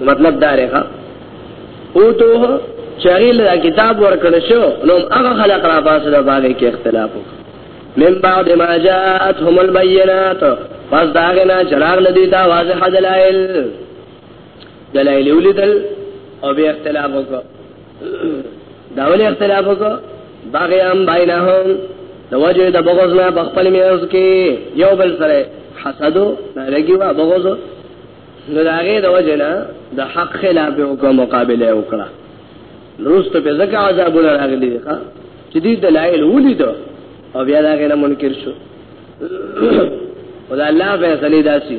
مطلب دا رہا او تو چغیل دا کتاب ورکړ شو نو هغه خلق را پاسه دا باندې کې اختلاف من بعد ما جاءتهم البينات پس داغه نه چراغ لدی دا واضح دلائل دلایل ولیدل او به اختلاف وکړ دا ولې اختلاف وکړ باغیان بینهم د وجه د بغض نه بخپل میاز کې یو بل سره حسد لګي وا بغض نو داغه د وجه نه د حق خلاف وکړه مقابله وکړه روست په ځکه عذاب راغلي دي چې دې دلایل ولیدو او بیا دا غنه منکر شو خدای الله فیصله داسي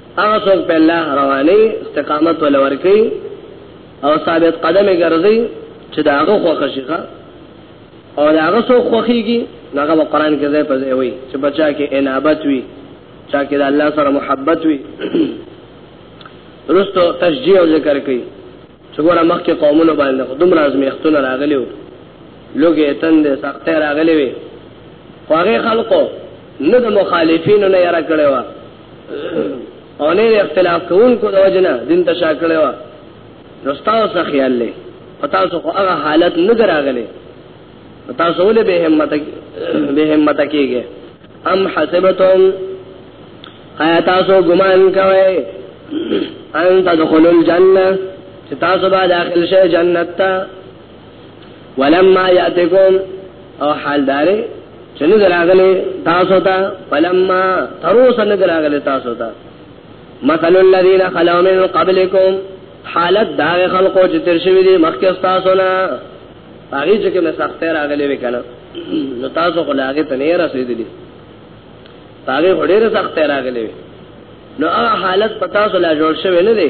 هغه څوک په الله رواني استقامت ول ورکی او ثابت قدم ګرځي چې دا هغه خوخه شي او دا هغه څوک خوخيږي هغه په قران کې ځای په ځای وي چې بچا کې انابت وي چا کې د الله سره محبت وي رستو تشجیع او ذکر کوي چې ګوره مخکې قومونو باندې دومره ازمیختونه راغلي وو لوګي تند سختې راغلي وي خو هغه خلکو نه د مخالفینو نه یره کړو او نه اختلاف کوونکو د وجنه دین ته شاکړې و نو تاسو څه خیال لې پتا سو خو هغه حالت نه دراغلې پتا سو له به همت به همت کېږي ام حسبتم آیا تاسو ګمان کوئ ان تدخلوا الجنه چې تاسو به داخل شئ جنت ته ولما یاتکم او حال داره چې نه دراغله تاسو ته فلما تروس نه دراغله تاسو ته مثل الذين خلوا من قبلكم حالت دا خلقو چې تر شوی دي مخکې تاسو نه هغه چې کوم سخت راغلي وکړه نو تاسو خو لاګه ته نه رسیدلی هغه ډېر سخت راغلي نو هغه حالت پتا سو لا جوړ شوی نه دی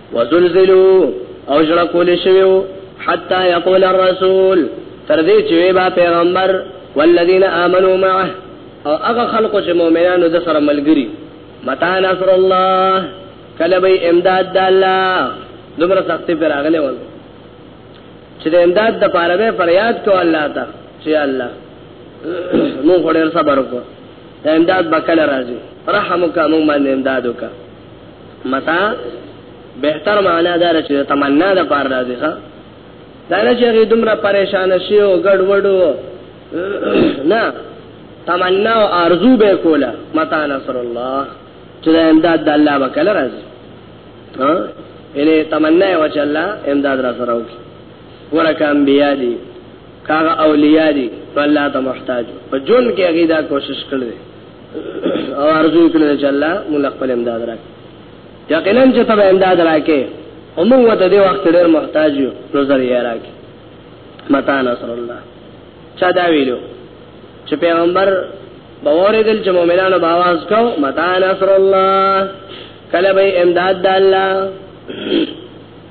وزلزلوا او جړه کول شویو حتا یقول الرسول تر دې چې با پیغمبر والذین آمنوا معه او هغه خلق چې مؤمنانو د سره ملګری متا نصر الله کله به امداد د الله دومره سختي پر اغله ول چې د امداد د پاره به فریاد کو الله ته چې الله مو غوړل صبر وکړه د امداد بکل راځي رحمک مو باندې امداد وکړه متا بهتر معنا دا چې تمنا د پاره راځي ښا دا نه چې غي دومره پریشان شي او ګډ وډو نه تمنا او ارزو به کوله متا نصر الله چې امداد د الله وکړه راځي ها یعنی تمنا و چې الله امداد را سره وکړي ورکه انبیا دي کاغه اولیاء دي الله ته محتاج په جون کې هغه دا کوشش کړی او ارزو کړل چې الله موږ خپل امداد راکړي یقینا چې ته امداد راکې او موږ وته دې وخت ډېر محتاج یو نظر یې راکې متا نصر الله چا دا ویلو چې پیغمبر باورې دل چې مؤمنانو باواز کو متا نصر الله کله به امداد د الله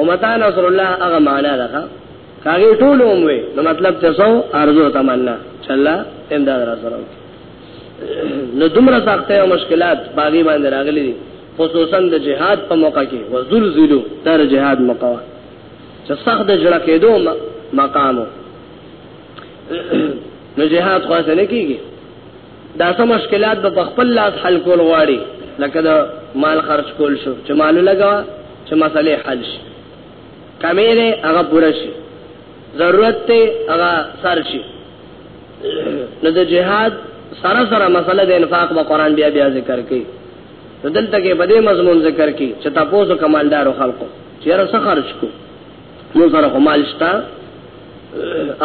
امتا نصر الله هغه معنا ده کاغه ټول عمره نو مطلب ته سو ارزو تمنا چلا امداد را سره نو دومره سخته او مشکلات باغی باندې راغلي دي خصوصا د جهاد په موقع کې وزلزلو تر جهاد موقع چې سخت د جړه کېدو مقامو نو جهاد خاصه نه کیږي دا سم مشکلات به خپل لاس حل کول غواړي لکه دا مال خرج کول شو چې مالو لګا چې مسلې حل شي کمې نه هغه پوره شي ضرورت ته هغه سر شي نو د جهاد سره سره مسله د انفاق په قران بیا بیا ذکر کړي دلته کې بده مضمون ذکر کړي چې تاسو کمالدارو خلکو چې را سره خرج کو نو سره مال شتا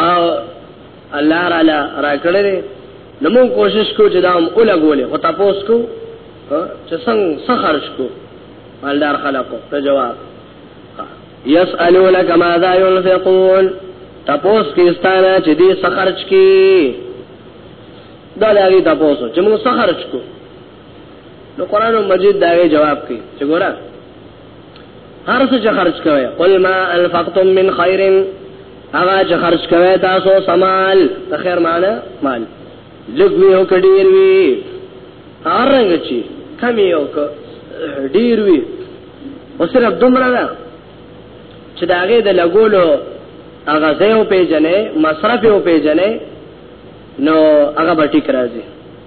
او الله رالا راکړل نو موږ کوشش کو چې دا هم ولګولې خو تاسو کو چې څنګه سخرج کو مالدار خلکو ته جواب يسألونك ماذا ينفقون تپوس کیستانه چې دې سخرج کی دا لري تپوسو چې موږ سخرج کو نو قران مجید دا جواب کوي چې ګوره هر څه چې خرج کوي قل ما انفقتم من خير هغه چې خرج کوي تاسو سمال ته خیر معنا مال لګوي او کډیر وی هرنګ چې کمی او ډیر وی او صرف دومره ده چې دا هغه د لګولو هغه ځای او پیجنې مصرف او پیجنې نو هغه به ټیک راځي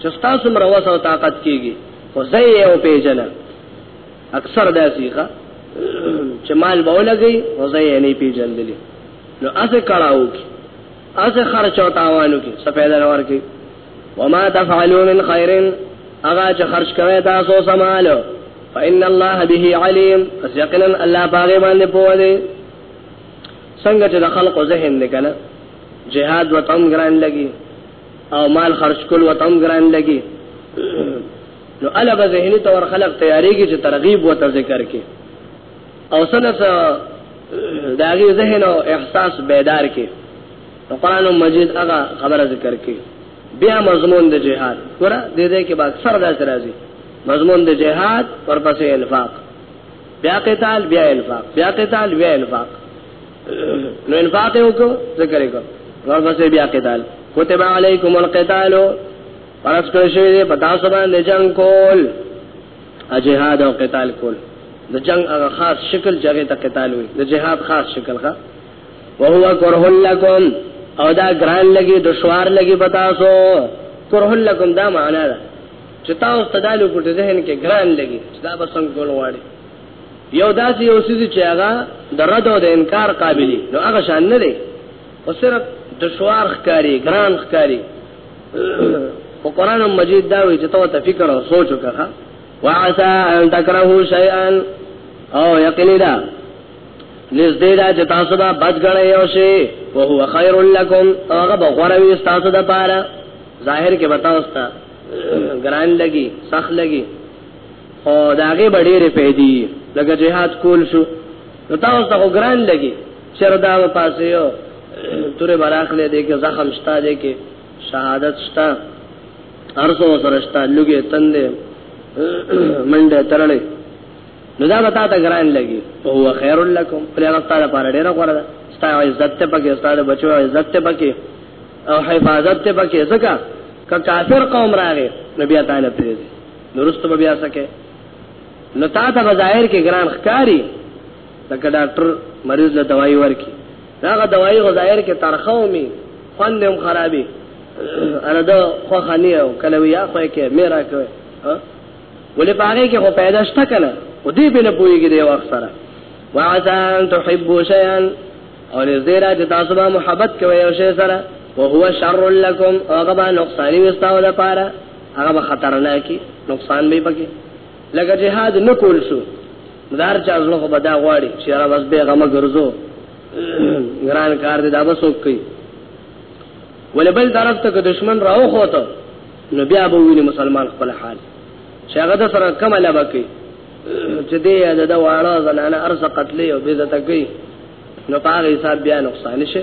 چې ستا څومره وس او طاقت کیږي خو زه یې او پیژنه اکثر داسې ښه چې مال به ولګي او زه یې نه پیژندلې نو اسه کړهو کې اسه خرچ او تاوانو کې سپیدا نور کې وما تفعلوا من خير اغا چې خرج کوي تاسو سمالو فإن الله به عليم پس یقینا الله باغ باندې پوه دی څنګه چې د خلقو ذهن لګنه جهاد وطن ګران لګي او مال خرج کول وتم ګران لګي نو الا به ذهني تور خلق تیاریږي چې ترغیب وته ذکر کې او سنت داغي ذهن او احساس بیدار کې قرآن مجید هغه خبره ذکر کې بیا مضمون د جهاد ګره دې دې کې با اکثر دا راځي مضمون د جهاد ورپسې انفاق بیا قتال بیا انفاق بیا قتال بیا انفاق نو انفاق یو کو ذکر یو کو نور بس بیا قتال کتب علیکم القتال پرس کړی شوی دی پتا سو باندې جنگ کول اجهاد او قتال کول د جنگ هغه خاص شکل چې هغه ته قتال وي د جهاد خاص شکل ښه وهو کرہ لکم او دا ګران لګي دشوار لګي پتا سو کرہ لکم دا معنا ده چې تاسو تدالو پټ ذهن کې ګران لګي دا به څنګه کول واړي یو داسې یو څه چې هغه د رد او د انکار قابل دی نو هغه شان نه دی او صرف دشوار ښکاری ګران ښکاری او قران مجید دا وی چې تاسو ته فکر او سوچ وکړه وعسى ان تكرهوا شيئا او یقینا دا نزدې دا چې تاسو به بد غړې یو شی او هو خیر لکم هغه به غوړه وي تاسو د پاره ظاهر کې بتاوستا ګران لګي سخت لګي او دا هغه ډېرې پیدي لکه جهاد کول شو نو تاسو ته ګران لګي شردا و پاسه یو تورې براخلې دې کې زخم شتا دې کې شهادت شتا ارزو سره شتا لګي تندې منډه ترلې نو دا به تاسو ګران لګي او هو خیر لکم پر هغه تعالی پر ډېر غوړه ده ستا عزت ته پکې ستا بچو عزت ته پکې او حفاظت ته پکې ځکه که کافر قوم راغی نبی تعالی پرې نورست به بیا سکه نو تا ته بظاهر کې ګران ښکاری لکه ډاکټر مریض له دوايي ورکی هغه دوايي غظاهر کې ترخو می خوند هم خرابې انا دا خو خانی او کله ویا خو کې میرا کوي ولې پاره کې خو پیدا شته کنه و دې په نه پويږي دی وخت سره وعسان تحبوا شيئا او نزدې را چې تاسو به محبت کوئ او شی سره وهو شر لكم او غبا نقصان وستاو لپاره هغه به خطرناکي نقصان به پکې لکه جهاد نه کول شو دار چا زړه خو بدا غواړي چې را بس به غمه ګرځو ګران کار دې دا بس وکړي ولې بل طرف ته دشمن راو خوته نو بیا به ویني مسلمان خپل حال چې هغه د سره کم لبه کوي چې دې د واړه زنانه ارزه قتلې او بيزته کوي نو پاره حساب بیا نقصان شي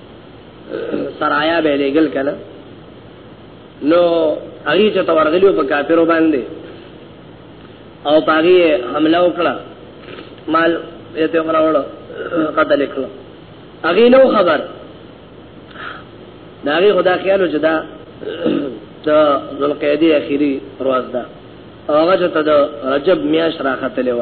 سرايا به لګل کله نو هغه چې تو ورغلیو په کافرو باندې او پاګي حمله وکړه مال یې ته وراوړو قتل کړو هغه نو خبر داغه خدا خیالو چې دا د ذوالقعده اخیری روز ده هغه چې ته د رجب میاش راختلې و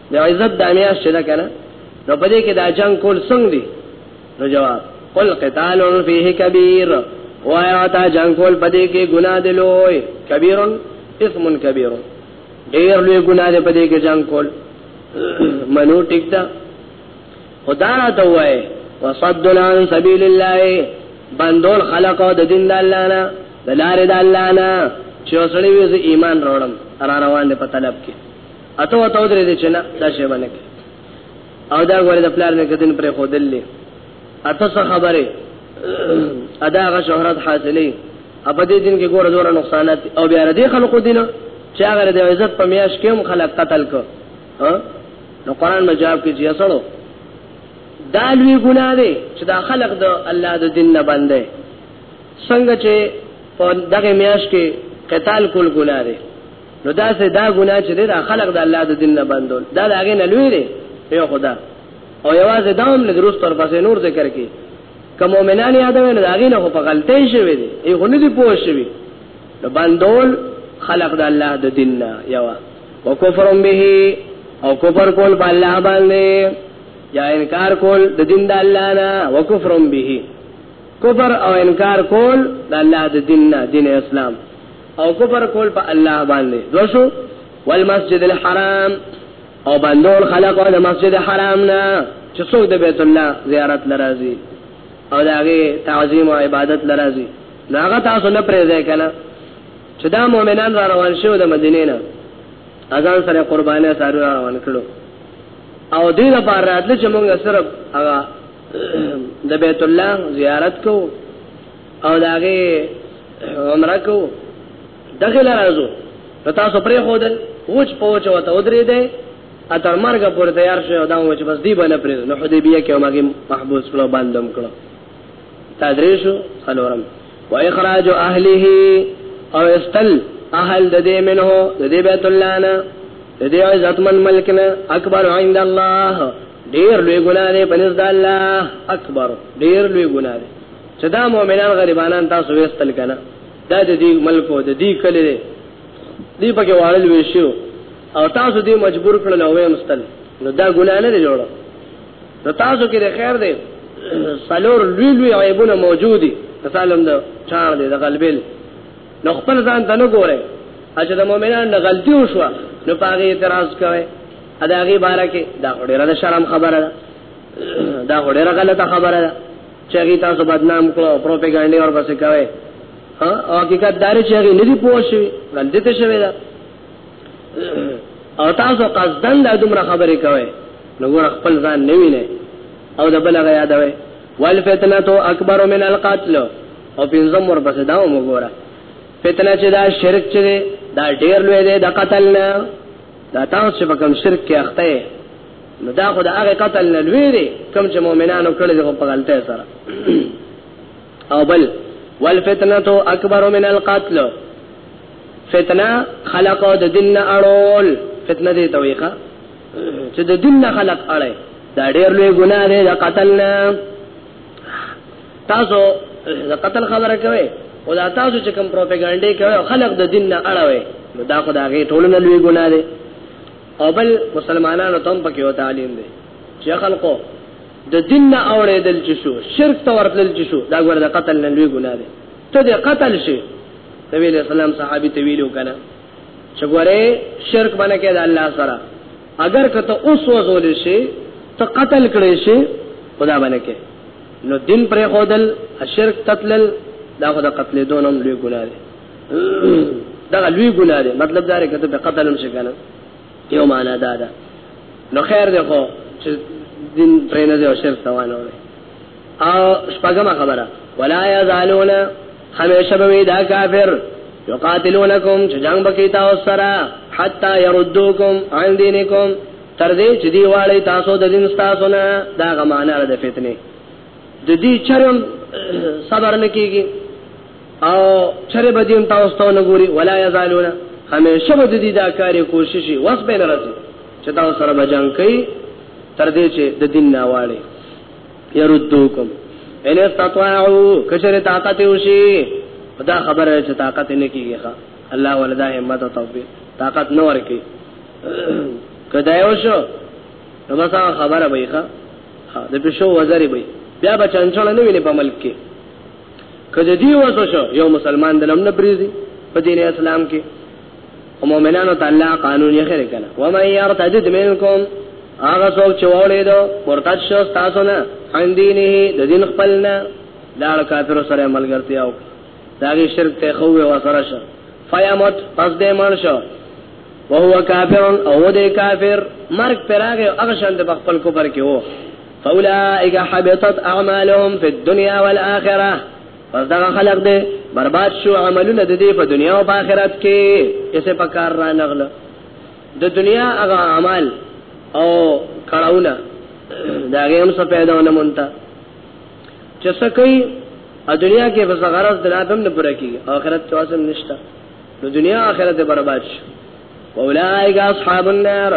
د عزت د میاشت ده کنه نو په دې کې دا جنگ کول څنګه دي نو جواب قل قتال فيه كبير وایا تا جنگ کول په دې کې ګناه دی لوی کبیر اسم کبیر ډیر لوی ګناه دی په دې کې جنگ کول منو ټیک دا خدا را ته وای وصد عن سبيل الله بندول خلق د دین د الله نه د لارې د الله نه چې اوسړي وي ایمان وروړم را روان دي په طلب کې اته و تو درې دې چې نه دا شی باندې او دا غوړې د پلان نه کدن پر خو دلې اته څه خبره ادا غ شهرت حاصلې اپ دې دین کې ګور زور نقصانات او بیا ردی خلقو دینه چې هغه د عزت په میاش کې هم خلق قتل کو ها نو قران ما جواب کې چې اصلو دا لوی ګناه دی چې دا خلق د الله د دین نه باندې څنګه چې په دغه میاش کې قتال کول ګناه دی نو دا سه دا ګناه چې دا خلق د الله د دین نه بندول دا هغه نه لوی دی یو خدا او یوازې دا هم لږ روس پر پسې نور ذکر کی کوم مؤمنان یادوي نو هغه نه په غلطۍ شوی دی ای خو نه دی پوه شوی نو بندول خلق د الله د دین نه یو او کفر به او کفر کول په الله باندې یا انکار کول د دین د الله نه او کفر به کفر او انکار کول د الله د دین نه دین اسلام او کفر کول په الله باندې دوشو والمسجد الحرام او بندول خلق او د مسجد حرام نه چې څوک د بیت الله زیارت لرازي او داغه تعظیم او عبادت لرازي ناغه تاسو نه پریږدئ کنه چې دا مؤمنان را روان شو د مدینې نه اذان سره قربانه سره روان کړو او دې لپاره راتل چې موږ صرف هغه د بیت الله زیارت کوو او داغه عمره کو دغه لارازو پتا سو پرې خو دل وچ پوچ وته ودرې دی اتر مرګ پر تیار شو دا وچ بس دی باندې پرې نو حدیبیه کې ماګه محبوس کړو باندم کړو تدریشو خلورم و اخراج اهله او استل اهل د دې منه د دې بیت الله نه د دې عزتمن ملک نه اکبر عند الله ډیر لوی ګناه دی پنځ د الله اکبر ډیر لوی ګناه دی چې دا مؤمنان غریبانان تاسو وېستل کنه دا د دې ملک او د دې کلی دی دې پکې وارل وشو او تاسو دې مجبور کړل او وېمستل نو دا ګناه نه جوړ نو تاسو کې د خیر دی سلور لوی لوی عیبونه موجودي مثلا د چار دی د غلبل نو خپل ځان ته نه ګوره اجه د مؤمنان نه غلطي وشو نو پاغي اعتراض کوي ادا غي بارکه دا ډیره شرم خبره ده دا ډیره غلطه خبره ده چاغي تاسو بدنام کړو پروپاګاندا اور بس کوي ها حقیقت دار چې هغه ندی پوه شوی غلطی ته شوی دا او تاسو قصدن د دومره خبرې کوي نو ور خپل ځان نه ویني او د بل غیا دا وي والفتنه تو اکبر من القتل او پینځم ور بس دا وګوره فتنه چې دا شرک چې دا ډیر لوی دی د قتل نه دا تاسو په کوم شرک کې اخته نو دا خو د هغه قتل نه لوی دی کوم چې مؤمنانو کړی دی په غلطه سره او بل والفتنه تو اکبر من القتل فتنه خلق د دین اړول فتنه دی تویخه چې د دین خلق اړای دا ډیر لوی ګناه دی د قتل نه تاسو د قتل خبره کوي او دا تاسو چې کوم پروپاګاندا کوي خلق د دین نه اړوي دا خدای ټولنه لوی ګناه دی او بل مسلمانانو ته هم پکې یو تعلیم دی چې خلکو د دین نه اورېدل چې شو شرک ته ورتل چې شو دا ګور د قتل نه لوی ګناه دی ته د قتل شي نبی له سلام صحابي ته ویلو کنه چې ګوره شرک باندې کې د الله سره اگر کته اوس وزول شي ته قتل کړي شي خدا باندې کې نو دین پر خودل شرک تتلل دا خدا قتل دونم لوی ګناه دی دا لوی ګناه ده مطلب دا رکته په قتل هم شي کنه یو معنا دا ده نو خیر ده خو چې دین پرې نه دی او شرک توانه وي او شپږمه خبره ولا یزالون همیشه به دا کافر یقاتلونکم چې جنگ بکی تاسو سره حتا يردوکم عن دینکم تر دې چې دی واړی تاسو د دین تاسو نه دا غمانه ده فتنه د دې چرم صبر نکېږي او چرې به دین تاسو ته نه ګوري ولا یزالون همیشه به دې دا کاری کوشش وس به نه راځي چې تاسو سره به جنگ کوي تر دې چې د دین نه واړي يردوکم ان استطاعوا کشر طاقت وشي دا خبره چې طاقت نه کیږي الله ولدا همت او توفیق طاقت نه ورکی کدا یو شو نو بس خبره به ښه د پښو وزري به بیا به چنچل نه ویني په ملک کې کله دی وسو شو یو مسلمان د لمن بریزي په دین اسلام کې او مؤمنانو ته الله قانون یې خره کړه و مې يرتد منکم هغه څوک چې وړې دو مرتد شو تاسو نه ان دینه د دین خپلنا دا کافر سره ملګرتیا او داغي شرک ته خو و سره شو فیامت پس دې مړ شو وهو کافر او دې کافر مرګ پراغه هغه شان د خپل کوپر کې وو فاولئک حبطت اعمالهم فی الدنیا والآخرة پس دغه خلق دې برباد شو عملونه د دې په دنیا او په آخرت کې اسه په کار را نغله د دنیا هغه اعمال او کړهونه دا هم څه پیدا ونه مونته چې څه کوي ا دنیا کې بس غرض د لازم نه پوره کیږي آخرت تواسم نشته نو دنیا آخرت برباد شي اولئک اصحاب النار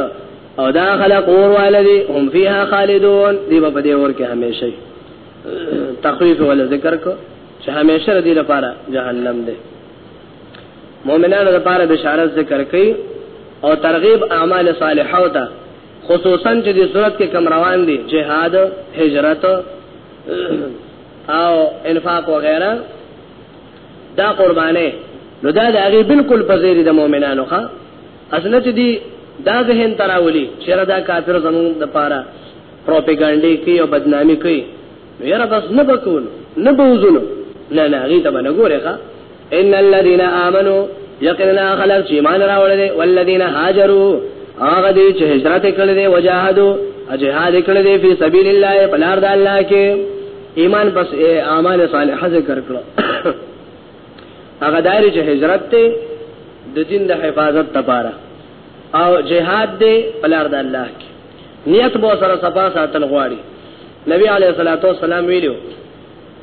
او دا خلق اور والدی هم فیها خالدون دی په دې اور کې همیشه تخویف ول ذکر کو چې همیشه دې لپاره جهنم دی مؤمنانو لپاره بشارت ذکر کړي او ترغیب اعمال صالحه ته خصوصا چې د صورت کې کم روان دي جهاد هجرت او انفاق وغیرہ دا قربانه نو دا د هغه بالکل په زیر د مؤمنانو ښا اسنه چې دی دا ذهن تراولی چې دا کافر زمون د پاره پروپاګاندا کوي او بدنامي کوي یاره بس نه بکول نه بوزول نه نه غي ته نه ګوره ښا ان الذين امنوا یقینا خلق چې ایمان راوړل دي والذین هاجروا هغه دي چې هجرت کړل دي وجاهدوا جهاد کړل دي په سبیل الله په لار د الله کې ایمان پس اعمال صالحه ذکر کړو هغه دار چې هجرت ته د دین د حفاظت لپاره او جهاد دې پلار د الله کې نیت به سره صفا ساتل غواړي نبی علیه الصلاۃ والسلام ویلو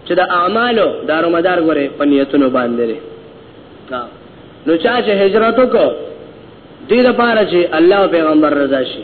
چې د اعمالو دارو مدار غره په نیتونو باندې لري نو چا چې هجرت وکړو دې لپاره چې الله پیغمبر رضا شي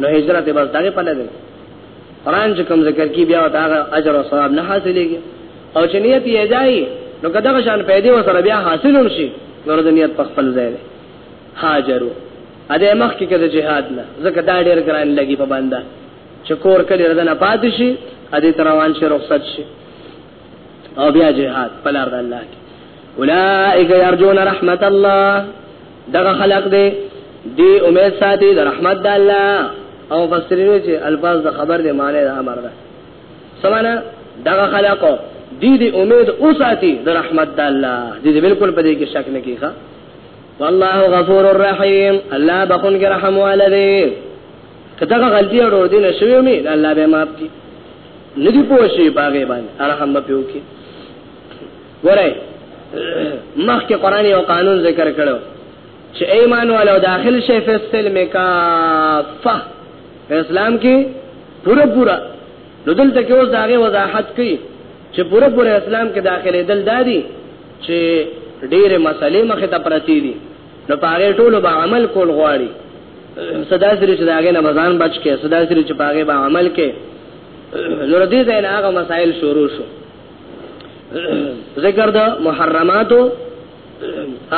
نو هجرت بس دغه په لګي قران چې کوم ذکر کی بیا دا اجر او ثواب نه حاصلېږي او چې نیت یې ځای نو کداغه شان پیدا وسره بیا حاصل هم شي نور د نیت په خپل ځای دی هاجرو ا دې مخ کې کده جهاد نه زکه دا ډېر ګران لګي په باندې چې کور کړي ردنه پاتې شي ا دې تروان شي رخصت شي او بیا جهاد په لار د الله کې اولائک یرجون رحمت الله دغه خلق دی دی امید ساتي د رحمت د الله او فسرین چې الفاظ د خبر دی معنی د امر ده سمانه دغه خلق دی دی امید او ساتي د رحمت د الله دی بالکل په دې کې شک نه کیږي والله غفور الرحیم الله بخون کې رحم والده که دغه غلطي او ورته نه شوی مې الله به معاف کړي ندی پوښي باغې باندې ارحم به پیو کې ګورای مخکې قران یو قانون ذکر کړو چې ایمان والو داخل شي په سلم کافه په اسلام کې پورا پورا نو دلته کې اوس داغه وضاحت کوي چې پورا پورا اسلام کې داخله دل دادي چې ډېر مسلې مخه ته پرتی دي نو پاره ټولو به عمل کول غواړي صدا سری چې داګه نه بزان بچ کې صدا سری چې پاګه به عمل کې نور دې ځای نه هغه مسائل شروع شو ذکر د محرماتو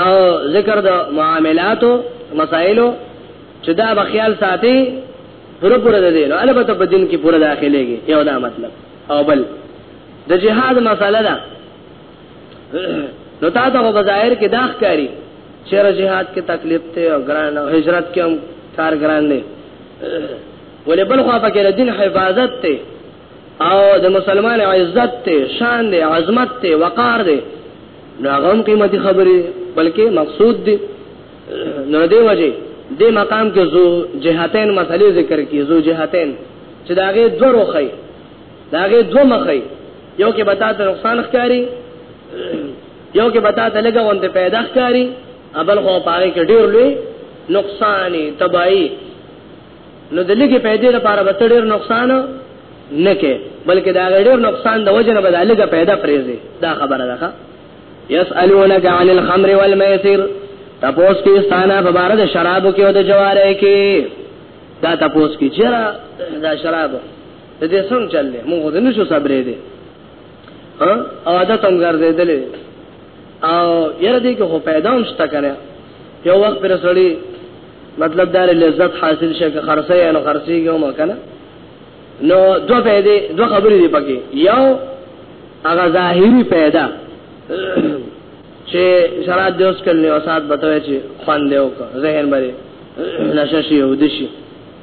او ذکر د معاملاتو مسائلو چې دا به خیال ساتي پوره پوره ده دي نو البته په دین کې پوره داخليږي یو دا مطلب او بل د جهاد مسله ده نو تا ته په ظاهر کې داخ کاری چیر جهاد کې تکلیف ته او ګران او هجرت کې هم کار ګران دی ولې بل خو پکې دین حفاظت ته او د مسلمان عزت ته شان دی عظمت ته وقار دی نو هغه هم قیمتي خبرې بلکې مقصود دی نو دی وجه دې مقام کې زو جهاتین مسلې ذکر کی زو جهاتین چې داغه دوه روخی داغه دوه مخی یو کې بتا ته نقصان ښکاری یو کې بتا ته لګه وانت پیدا ښکاری ابل خو پاره کې ډیر لوی نقصان تباہی نو د لګي پیدا لپاره به ډیر نقصان نه کې بلکې دا ډیر نقصان د وجنه به لګه پیدا پریزي دا خبره ده یسالونک عن الخمر والمیسر تپوس کی ستانه په بار د شرابو کې او د جواره کې دا تپوس کی چیرې دا شرابو د دې څنګه چل دی موږ د نشو صبرې دی ها او عادت هم ګرځېدلې او یره دې کې هو پیدا هم شته کنه یو وخت پر سړی مطلب دار لذت حاصل شي که خرڅه یا نو خرڅي کوم کنه نو دو پیدا دو خبرې دی پکې یو هغه ظاهری پیدا چې شرات دیوس کله او سات بتوي چې خوان دیو ذهن باندې نشه شي او دشي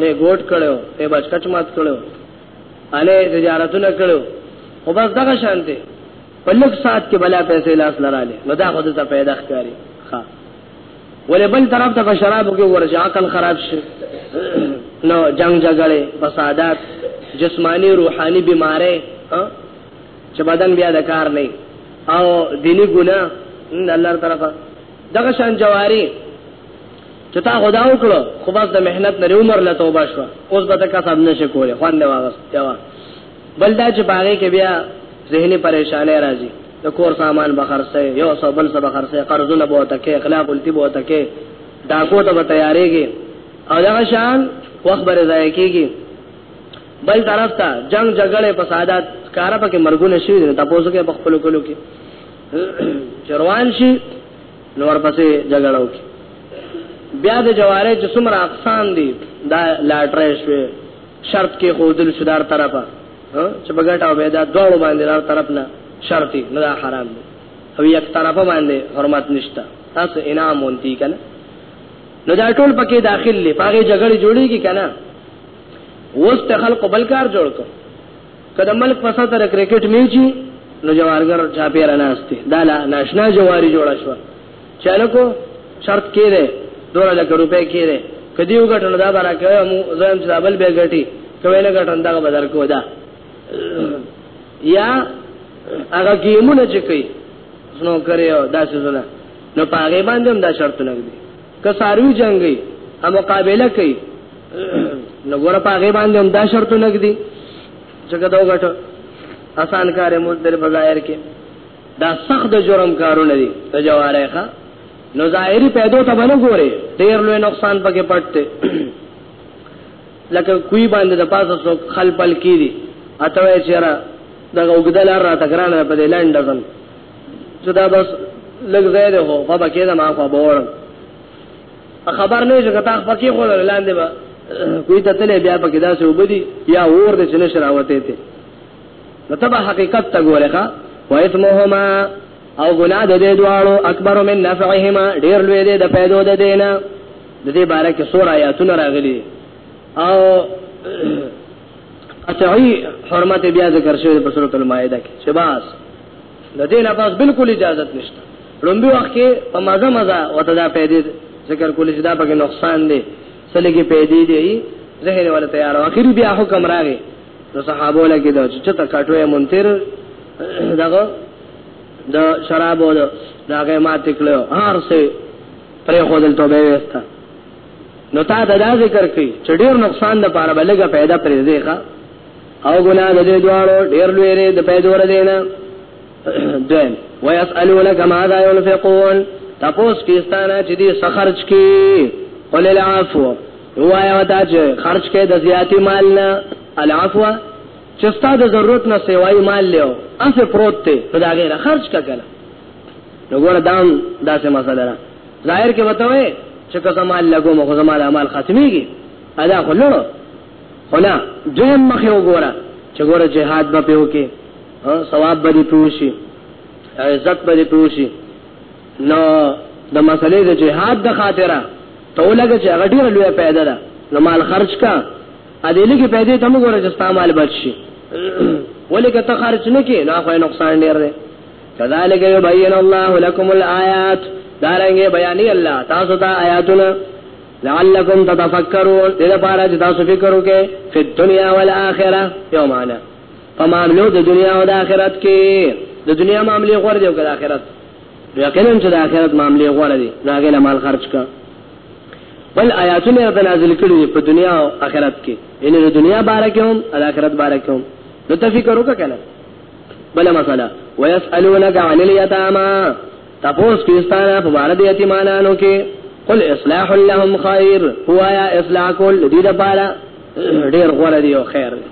نه ګوټ کړو په بچ کټ مات کړو اله تجارتونه کړو او بس دغه شانته په لږ سات کې بلا پیسې لاس لراله نو دا خود ته پیدا ښکاری ها ولې بل طرف ته شرابو کې ورجه عقل خراب شي نو جنگ جګړه فسادات جسمانی روحانی بیماری چې بدن بیا د کار نه او دینی ګناه الله طرفه دغه شان جواری چې تا خدا وکړو خو بس د مهنت نه عمر له توبه شو اوس به تک صاحب نشه کوله خوان دی واغست یوا بل دا چې باغې کې بیا ذهني پریشانه راځي د کور سامان به خرڅه یو څو بل څه به خرڅه قرضونه به تکې اخلاق التی به تکې ډاکو ته به تیارېږي او دا شان وخت بر ځای کېږي بل طرف ته جنگ جګړه فسادات کار پکې مرګونه شي د تاسو کې په خپل کولو کې چروان شي نو ورپسې جګړه وکړي بیا د جواره چې څومره اقسام دي دا لاټرې شوې شرط کې خودل شدار طرفه چې بغټ او بيدا دوړ باندې دار طرف نه شرطي نه حرام دي او یک طرفه باندې حرمت نشته تاسو انعام ونتی کنه نو دا ټول پکې داخل لې پاره جګړه جوړیږي کنه وست خلق بلکار جوړ کړ که د ملک په سطر کرکټ میچ نو جوارګر چا پیرا ناشته دا لا ناشنا جواری جوړ شو چاله کو شرط کړي دوه لک روپے کړي کدی وګټل دا برا کوي مو زم چې بل به ګټي کوي نه ګټن دا بدر کو دا یا هغه گیمونه چې کوي نو کړي دا څه زونه نو پاګې باندې هم دا شرط نه دي که ساروی جنگي هم مقابله کوي نو ګور په هغه باندې هم دا شرط لګدي چې دا وګټه آسان کار مو در بظاهر کې دا سخت د جرم کارونه دي ته جواره ښا نو ظاهري پیدو ته باندې ګوره ډیر لوی نقصان پکې پټته لکه کوی باندې د پاسه سو خل پل کیدی اته چیرې دا وګدل را تکران په دې لاندې ځم چې دا بس لګ زیاده هو په بکې دا ما خو بورم خبر نه چې کته پکې خو لاندې به کوئی ته تلې بیا پکې داسې وبدي یا اور دې چې نشر اوته ته نتبه حقیقت ته ګوره ښا وایتمهما او ګنا د دې دواړو اکبر من نفعهما ډیر لوی دی د پیدو د دینه د دې باره کې سور آیاتونه راغلي او قطعی حرمت بیا ذکر شوی په سورۃ المائده کې شباس د دې نه پاس بالکل اجازه نشته لومبي وخت کې په مزه مزه وته دا پیدا ذکر کول چې دا پکې نقصان دی سلګي پیدا دی زهره ولا تیار اخر بیا حکم راغی نو صحابه لکه دا چې ته کټوې مونتیر دغه د شرابو د داګه مات کړو هر څه پرې خودل ته وېستا نو تا دا ذکر کوي چې ډیر نقصان د پاره بلګه پیدا پرې ځای او ګنا د دې دوارو ډیر لوی دی د پیدور دینا دین ويسالونك ماذا ينفقون تپوس کیستانه چې دې سخرج کی قل العفو وایا ودا چې خرج کې د زیاتی مال نه العفو چې ستاسو د ضرورت نه سیوای مال لیو اسه پروت ته نو دا غیره خرج کا کله نو ګور دام داسې مسله را ظاهر کې وتوي چې کله مال لګو مخ زمال مال ختميږي ادا خلونو خلا دویم مخ یو ګوره چې ګوره جهاد به په وکي ثواب به دې پوشي عزت به دې پوشي نو د مسلې د جهاد د خاطره ته ولګه چې هغه ډیره لویه پیدا ده نو مال خرج کا ا دې لګي پیدا ته موږ ورته استعمال بچي ولې که ته خرج نه کې نو خو نقصان ډیر دی کذالک یبین الله لكم الآیات دارنګه بیانې الله تاسو ته آیاتونه لعلکم تتفکرون دې لپاره چې تاسو فکر وکړئ په دنیا او آخرت یو معنا په معاملو د دنیا او د آخرت کې د دنیا معاملې غوړ دی او د آخرت یقینا چې د آخرت معاملې غوړ دی راغې له مال خرج کا بل آیاتونه د نازل کړي په دنیا او آخرت کې ان د دنیا باره کې هم د آخرت باره کې هم نو تفکر وکړه بل مسله ويسالونك عن اليتامى تپوس کوي ستانه په باره د یتیمانانو کې قل اصلاح لهم خیر هوایا اصلاح کول د دې لپاره ډېر غوړه دی او خیر دی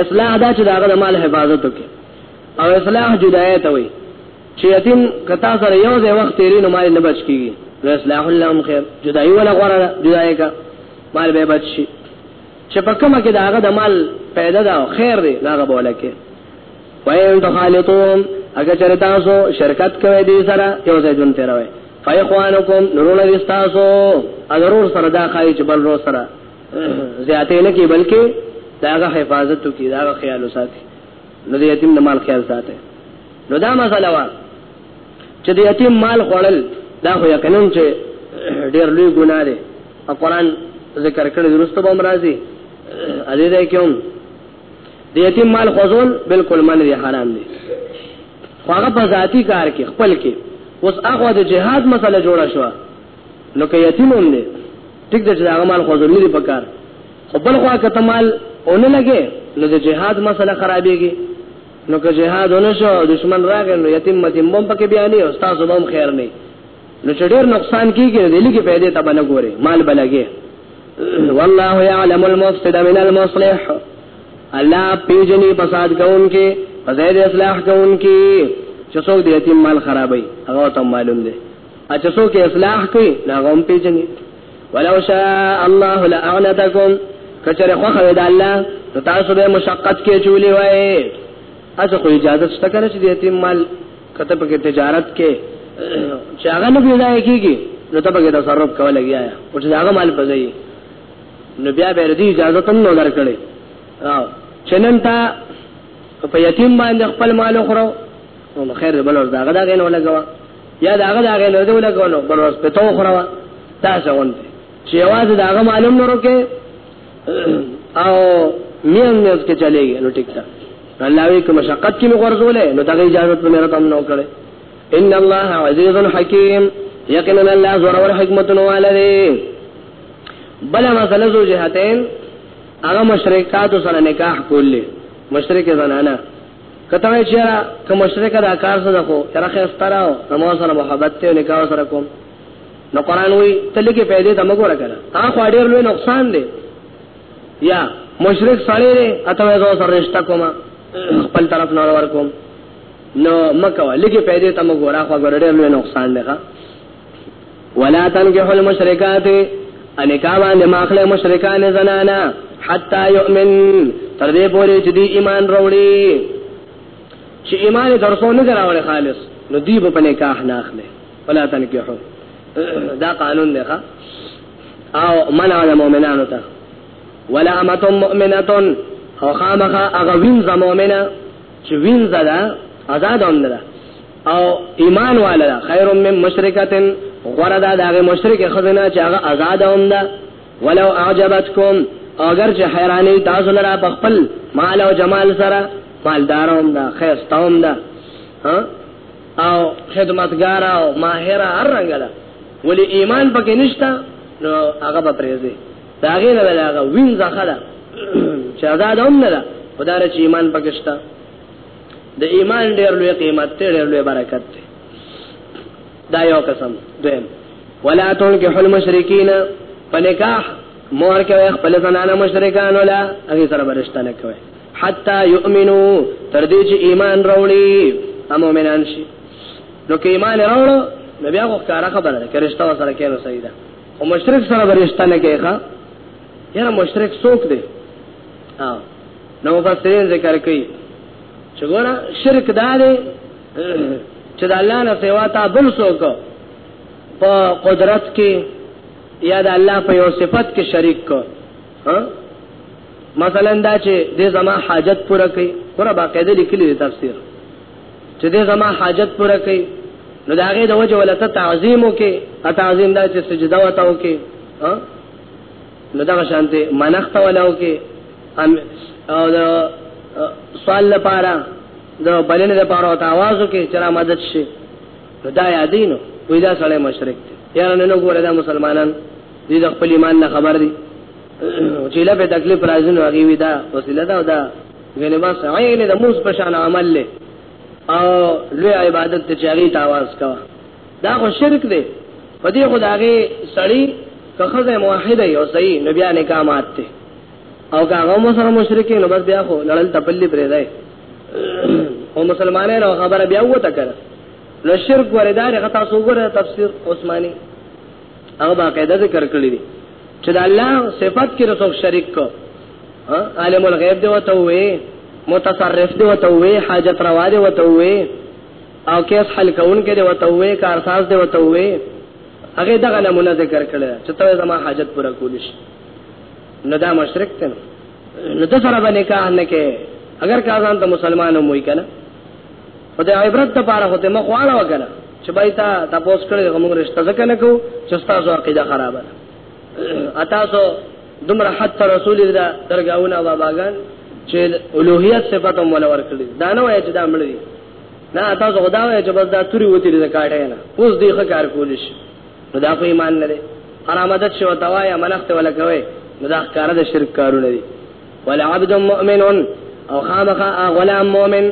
اصلاح دا چې داغه د مال حفاظت وکړي او اصلاح جدایت وي چې یتیم کتا سره یو ځای وخت تیری نو مال نه بچ کیږي اصلاح لهم خیر جدای ولا غره جدای کا مال به بچ شي چې په کومه کې داغه د مال پیدا ده او خیر دی هغه بوله کې وایي د خالتون اگر چر تاسو شرکت کوي دې سره یو ځای جون تیروي فیخوانکم نورونه دې تاسو اضرور سره دا خای چې بل رو سره زیاتې نه کی بلکې داغه حفاظت کی داغه خیال وساتي نو دې یتیم د مال خیال ساتي نو دا مسله وه چې د یتیم مال خوړل دا خو یقینا چې ډیر لوی ګناه دی او قران ذکر کړی درسته به مرضی ا دې ده کوم د یتیم مال خوزول بالکل من دی حرام دی خو هغه په ذاتی کار کې خپل کې اوس هغه د جهاد مسله جوړه شو نو کې یتیم هم دی ټیک ده چې هغه مال خوزول نه دی پکار خو بل خو کته مال اونه لګي نو د جهاد مسله خرابېږي نو که جهاد ونشو دشمن راغی نو یتیم متیم بم پکې بیا نه او تاسو بم خیر نه نو چې ډیر نقصان کیږي نو دلی کې پیدا ته باندې ګوري مال بلګي والله يعلم المفسد من المصلح الله پیجنی فساد کون کې فزید اصلاح کون کې چې څوک د یتیم مال خرابوي هغه ته معلوم دی اچھا سو کې اصلاح کوي ناغوم پیجنې ولو شاء الله لاعنتکم کچره خو خو د الله تاسو به مشقت کې چولې وای اته خو اجازه شته کنه چې د یتیم مال کته په تجارت کې چې هغه نه پیدای کیږي نو ته به تصرف کولای یا او چې هغه مال پځي نو بیا به ردی اجازه تم نو درکړي او چنن تا په یتیم باندې خپل مال خورو نو خیر بل ور داغه داغه نه لګوا یا دا هغه هغه نه دی ولګونو بل ورځ په تو خوروا تاسو غون چې आवाज دا هغه معلوم نه روکه او میان میز کې چلےږي نو ټیک تا الله وی کوم شقت کې مغرزولې نو دا اجازه په میرا تم نو کړې ان الله عزیز حکیم یقینا الله زور ور حکمت نو والے بل مسله زو جهتین هغه مشرکات سره نکاح کولې مشرک زنانه کته وای چې را کوم مشرک دا کار څه دکو تر خیر ستراو نو سره محبت ته نکاح سره کوم نو قران وی تل کې پیدا ته مګور کړه تا خو ډیر لوی نقصان دی یا مشرک سړی دی اته زو سره رشتہ کوم خپل طرف نور ور کوم نو مکه لګي پیدا ته مګور خو ګرډه لوی نقصان دی ښا ولا تنكحوا المشركات انکا باندې ماخله مشرکان زنانا حتا یؤمن تر دې پورې چې دی ایمان وروړي چې ایمان درسو نه دراوړي خالص نو دی په نکاح نه اخلي ولا تنکحو دا قانون دی او منع د مؤمنانو ته ولا امه مؤمنه او خامخه هغه وینځه مؤمنه چې وینځه ده آزاد هم نه ده او ایمان والا خیر من مشرکتن غردا داغه مشرک خزنه چې هغه آزاد هم ده ولو اعجبتکم اگر چې حیرانی تاسو لرا په خپل مال او جمال سره مالدار هم ده خیرسته هم ده او خدمتګار او ماهر هر رنګ ده ولی ایمان پکې نشتا نو هغه به پریزي داغه نه لاغه وین ځخه ده چې آزاد هم نه ده خدای چې ایمان پکې شته د ایمان ډېر لوی قیمت ته ډېر لوی برکت دی دا یو قسم دویم ولا تنكحوا المشرکین فنکاح مور کوي خپل زنانه مشرکان ولا هغه سره برشتہ نه کوي حتا یؤمنو تر دې چې ایمان راوړي هم مؤمنان شي نو کې ایمان راوړو نو بیا خو کار خبره ده کرشتہ سره کې نو صحیح ده او مشرک سره برشتہ نه کوي ښا یره مشرک څوک دی ها نو مفسرین ذکر کوي چې ګوره شرک دا دی چې د الله نه سوا تا بل څوک په قدرت کې یا د الله په یو صفت کې شریک کو ها مثلا دا چې د زما حاجت پوره کوي ګوره باقاعده لیکلي دی تفسیر چې د زما حاجت پوره کوي نو دا غي د وجه ولته تعظیم وکي ا تعظیم دا چې سجده وتاو کې ها نو دا شانته منخت ولاو کې او دا سوال لپاره دا بلنه لپاره او आवाज کې چې را مدد شي نو دا یادینو وې دا سړی مشرک دی یاره نن وګوره دا مسلمانان دې د خپل ایمان نه خبر دي چې لا په تکلیف راځي نو هغه وی دا وسیله دا او دا غنه ما سعی نه د موس په شان عمل له او لوی عبادت ته چاري تاواز کا دا خو شرک دی په دې خو داغه سړی که خزه موحد یو صحیح نو بیا نه کامات ته او که هغه مسره مشرک نو بس بیا خو لړل تپلی پرې دی او مسلمانانو خبره بیا وته کړه نو شرک وردار غتا سوګره تفسیر عثماني هغه باقاعده ذکر کړی دی چې د الله صفات کې رسوک شریک کو عالم الغیب دی وته وې متصرف دی وته وې حاجت روا دی وته وې او کیس حل کوونکې دی وته وې کارساز دی وته وې هغه دغه نمونه ذکر کړل چې ته زما حاجت پوره کول شي نو دا مشرک ته نو د سره باندې کار نه کې اگر کازان ته مسلمانو موي کنه خدای عبرت ته پاره هته مخ واړه وکړه چې بای تا تاسو کړی موږ رشتہ ځکه نه کو چې تاسو عقیده خرابه اتاسو دومره حتی رسول الله درگاونه باباګان چې اولوہیت صفاتم ولا ورکړي دا نه وایي چې دا مړ دي نه تاسو خدا وای چې بس دا توري وتی د کاټه نه اوس دی ښه کار کولی شي نو دا خو ایمان نه دی حرامدت شو توای منخت ولا کوي نو دا کار د شرک کارونه دي ولا عبد مؤمن او خامخ غلام مؤمن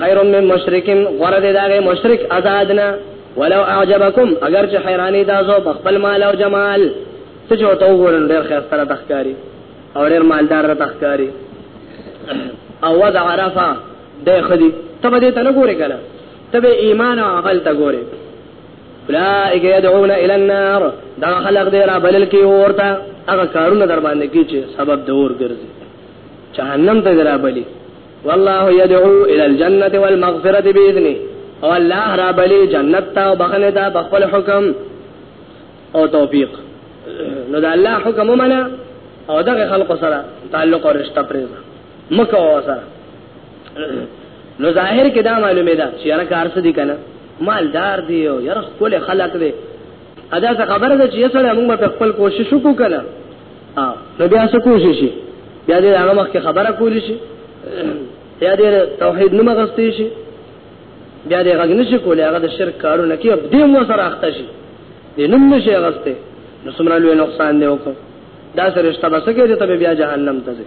خیر من مشرک غرد داغه مشرک آزادنا ولو اعجبکم اگر چې حیرانی تاسو په خپل مال او جمال څه جو تو ورن ډیر خیر سره تخکاری او ډیر مالدار تخکاری او وضع عرفه ده خدي ته به دې ته نه ګورې کنه ته به ایمان او عمل ته ګورې اولئک يدعون الى النار دا خلق دې را بلل کې ورته هغه کارونه در باندې کې چې سبب د اور ګرځي جهنم ته را بلي والله يدعو الى الجنه والمغفره باذنه او الله را بلي جنت ته او بخنه ته بخپل حکم او توفیق نو دا الله حکم ومنه او دغه خلق سره تعلق او رشتہ پرېږه مکه وسه نو ظاهر کې دا معلومه ده چې هر کار څه دي کنه مالدار دی او یره خپل خلق دی ادا څه خبره ده چې سره موږ په خپل کوشش وکړو کنه ها نو بیا څه کوشش شي بیا دې هغه مخکې خبره کولی شي بیا دې توحید نه مغستې شي بیا دې غږ نشي کولای هغه د شرک کارونه کوي دې مو سره اخته شي دې نن نشي غسته نو سمرا لوی نقصان دی وکړ دا سرشتہ بسکه دې ته بیا جهنم ته ځي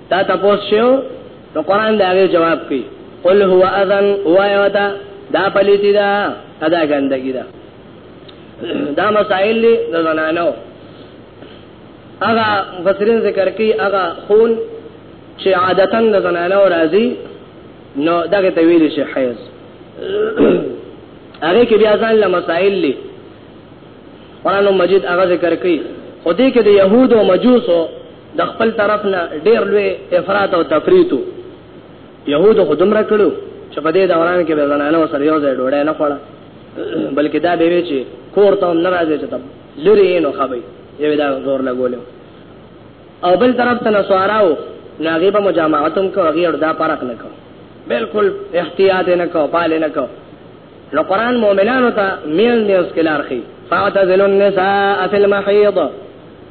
تا تپوس شو نو قران دا غي جواب کوي قل هو اذن وایوتا دا پلیتی دا ادا ګندګی دا دا مسائل دي د زنانو هغه مفسرین ذکر کوي هغه خون چې عادتا د زنانو راځي نو دغه تویل شي حیض هغه کې بیا ځان له مسائل لري قران مجید هغه ذکر کوي خو دې کې د يهود او مجوسو د خپل طرف نه ډېر لوی افراط او تفریط يهود خو دومره کړو چې په دې دوران کې به زنانه سره یو ځای ډوډۍ نه خوړه بلکې دا به وی چې کور ته هم ناراضه چې تب لری نو خبي یو دا زور لګولیو او بل طرف ته نسواراو ناغي په مجامعاتم کو هغه وردا پرخ نه کو بالکل احتیاط نه کو پال نه کو نو قران مؤمنانو ته میل میوس کلار خي فاعتزل النساء في المحيض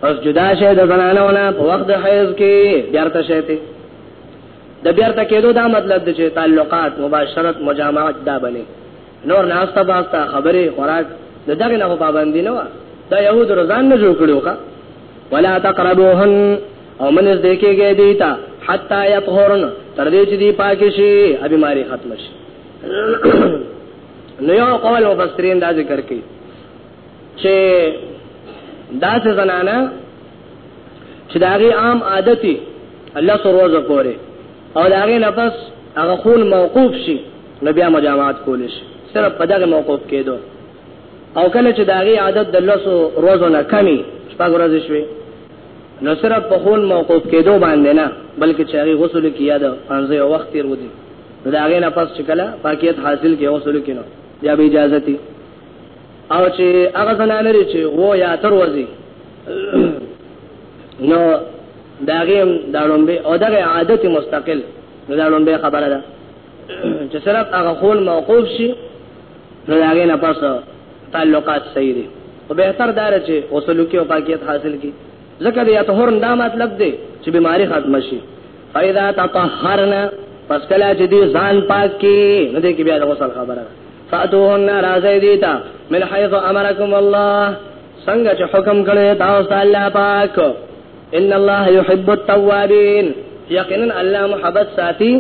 پس جدا شه د زنانو نه په وخت د حیض کې بیرته شته د بیرته کېدو دا مطلب دی چې تعلقات مباشرت مجامعات دا بني نور ناستا باستا خبره خوراک د دغه نه پابندی نه و دا يهود رضان نه جوړ کړو کا ولا تقربوهن او من از دیکھے گئے دیتا حتا یطهرن تر دې چې دی پاک شي ابي ماری ختم شي نو یو قول مفسرین دا ذکر کوي چې دا څه زنانه چې دا غي عام عادتي الله سره روزه پوره او دا غي نفس هغه خون موقوف شي نبي مجامعات کول شي سره په دغه موقوف کېدو او کله چې دا غي عادت د الله سره روزه نه کمی شپږ ورځې شوي نو سره په خون موقوف کېدو باندې نه بلکې چې هغه غسل کیاده پنځه وخت تیر ودی نو دا غي نه پس چې کله پاکیت حاصل کې اوسلو کې نو بیا به اجازه تي او چې هغه زنان لري چې وو یا تر وځي نو دا غي دا لومبه او دا عادت مستقل نو دا لومبه خبره ده چې صرف هغه خول موقوف شي نو دا غي نه پس تعلقات صحیح دي او به تر دار چې اوسلو کې او پاکیت حاصل کې ځکه د یطهرن دا مطلب دی چې بیماری ختم شي فاذا تطهرنا پس کله چې دې ځان پاک کی نو دې کې بیا د غسل خبره فاتوهن راځي دې تا من حيث امركم الله څنګه چې حکم کړی تاسو ته الله پاک ان الله يحب التوابين یقینا الله محبت ساتي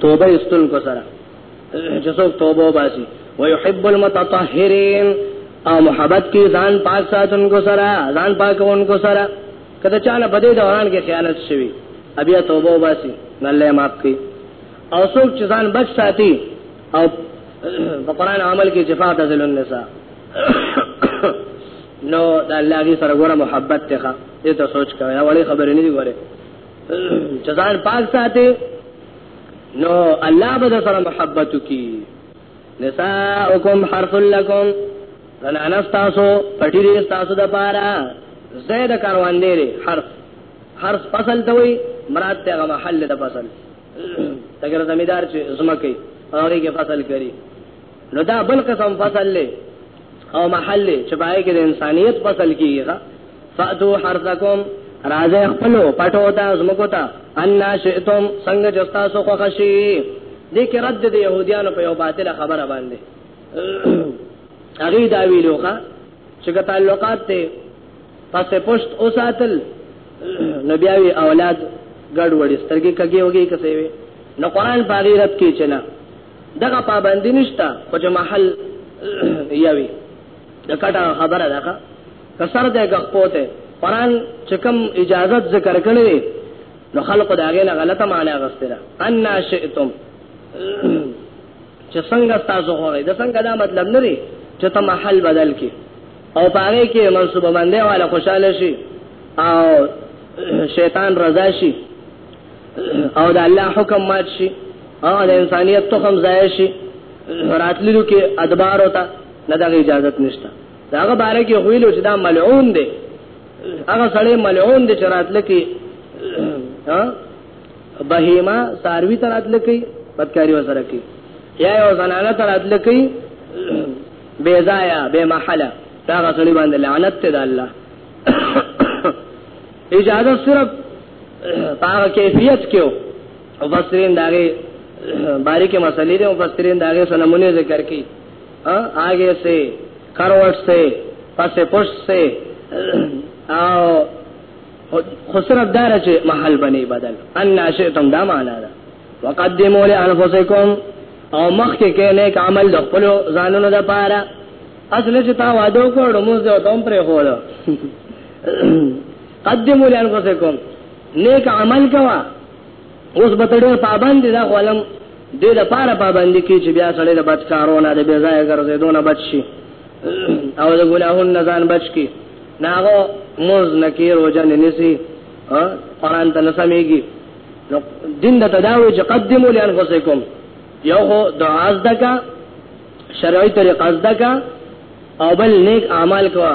توبه استل کو سره چې څوک توبه وباسي ويحب المتطهرين او محبت کې ځان پاک ساتونکو سره ځان پاکونکو سره کله چې نه بده دوران کې خیانت شوی بیا توبه وباسي نو الله معاف کوي او څوک چې ځان بچ ساتي او په قران عمل کې جفات ذل النساء نو د الله غي سره ګوره محبت ته ښه ته سوچ کوي وړي خبرې نه دي ګوره جزان پاک ساتي نو الله به سره محبت کی نساءکم حرف لکم زنان استاسو پټی دی استاسو د پارا زید کاروان دی ری حرف حرف فصل ته وی مراد ته هغه محل د فصل تګر زمیدار چې زمکه هغه کې فصل کوي نو دا بل قسم فصل له او محل له چې پای کې د انسانيت فصل کیږي فاتو حرثکم راځه خپلو پټو ته زمکو ته ان شئتم څنګه جستا سو خو خشي دې کې رد دي يهوديانو په یو باطل خبره باندې هغه دا ویلوخه چې تعلقات ته پس پشت او ساتل نبیاوی اولاد ګډ وړي سترګې کګي وږي کسي وي نو قران باغیرت کې چنا دغه پابندی نشته خو چې محل یوي د کټه خبره ده که سر دې غخ پوته قران چې کوم اجازه ذکر کړي نو خلق دا غي نه غلطه معنی غستره ان شئتم چې څنګه تاسو غوړې د څنګه دا مطلب نه لري چې ته محل بدل کې او پاره کې منصوبه باندې والا خوشاله شي او شیطان رضا شي او د الله حکم مات شي او د انسانيت تخم ضایع شي راتللو کې ادبار وتا نه دغه اجازه نشته داغه باره کې ویلو چې دا ملعون دی هغه سړی ملعون دی چې راتل کې ها بهیما ساروی تر راتل کې بدکاری وسره کې یا یو زنانه تر راتل کې بے ضایع بے محله دا غسړي باندې لعنت ته د الله اجازه صرف پاغه کیفیت کېو او بسرین داغه باریکه مسلې دي او بسرین داغه سلامونه ذکر کړي ها آگے سے کروٹ سے پس پشت سے او خسرت دار چې محل بنی بدل ان شئتم دا معنا ده وقدموا لانفسکم او مخکې کې نیک عمل د خپل ځانونو د پاره اصل چې تا وادو کړو موږ ته هم پرې هوړو قدموا لانفسکم نیک عمل کوا اوس به تړي پابند دا خلم دې د پاره پابند کی چې بیا سړی د بدکارونه د بی ځای ګرځېدونه بچ شي او د ګناهونو نه ځان بچ کی ناغو موز نکی روزه نه نسی قرآن ته نسمیږي نو دین د تداوی چې قدمو لانفسکم یو هو دعا زدکا شرعی طریقه زدکا او بل نیک اعمال کوا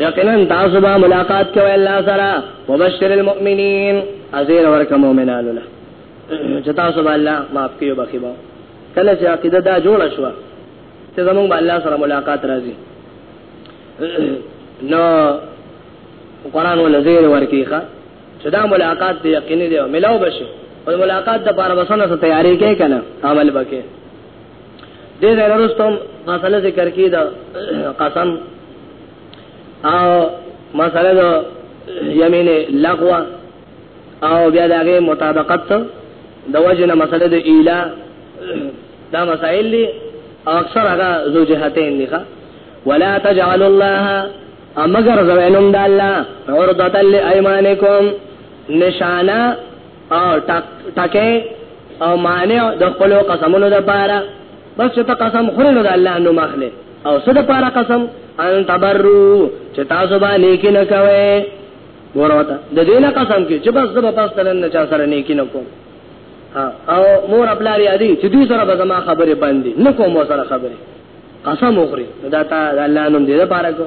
یقینا تاسو به ملاقات کوئ الله سره مبشر المؤمنین ازیر ورک مؤمنانو له چې تاسو به الله معاف کیو بخیبو کله چې عقیده دا جوړ شو چې زمونږ به الله سره ملاقات راځي نو قران ول زیر ورکیخه چې دا ملاقات دی یقیني دی ملاو بشي او ملاقات د پاره وسنه تیاری کوي کنه عمل وکړي دې ځای وروسته مسله ذکر کی دا قسم او مسله دا یمین لغوا او بیا دغه مطابقت د وجنه مسله د اله دا مسائل دي اکثر هغه زو جهتین دي ولا تجعل الله امگر زوینم د الله عرضه لایمانکم نشانه او ټکه او معنی د خپل قسمونو د پاره بس ته قسم خورل د الله نو مخله او څه د پاره قسم ان تبرو چې تاسو باندې کې نه کوي ورته د دې نه قسم کې چې بس د پاس تلن نه چا سره نه کې نه کوم او مور خپل لري ادي چې دوی سره به زما خبره باندې نه کوم سره خبره قسم وخوري دا تا الله نوم دې لپاره کو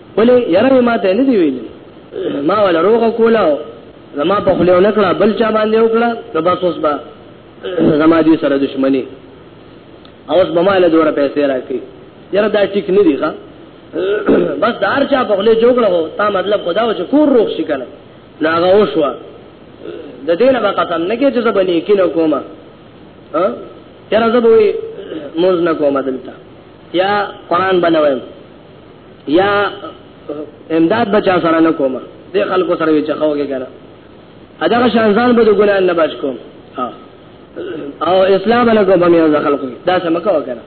ولې یاره مې ماته نه دی ویلي ما ولا روغه کولا زما په خلیو نکړه بل چا باندې وکړه نو بس اوس با زما دې سره دښمنی اوس به مال دوره پیسې راکې یاره دا ټیک نه دی ښا بس دار چا په خله جوړه هو تا مطلب خدا و چې کور روغ شي کنه ناغه وشو د دې نه به قسم نه کې چې زبنې کې نو کومه ها یاره زبوي موز نه کومه دلته یا قران بنوي یا امداد بچا سره نه کوم دې خلکو سره وی چخوږي کنه ادا شان ځان به ګناه نه بچ کوم او اسلام له کوم یو خلکو دا سم کو کنه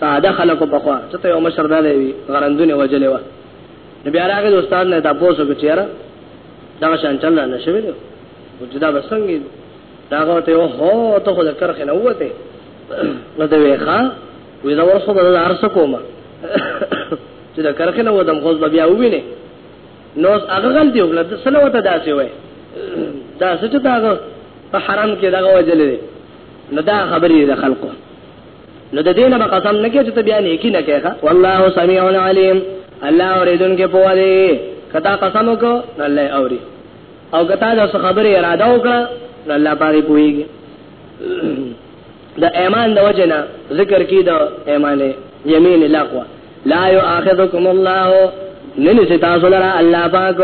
ساده خلکو په خوا چې ته یو مشر دا دی غرندونه وجلې و نبی راغی استاد نه دا پوسو کې چیرې دا شان چل نه شوی دی وجدا بسنګي داغه ته هو ته خو ذکر خنوته نو دوی ښا وی دا ورسو بدل ارسه کومه چې دا کرخه نه ودم خو بیا ووینه نو هغه غلطي وکړه د سلوته داسې وای دا څه ته دا په حرام کې دا وجلې نو دا خبرې د خلکو نو د دینه به قسم نه کې چې بیا نه کې نه کېخه والله سميع عليم الله اوریدون کې پوه دی کدا قسم وکړه الله اوري او کتا د خبرې اراده وکړه الله پاره پويږي د ایمان د وجنا ذکر کی د ایمان یمین لغوا لا یؤاخذکم الله نن ستا سره الله پاک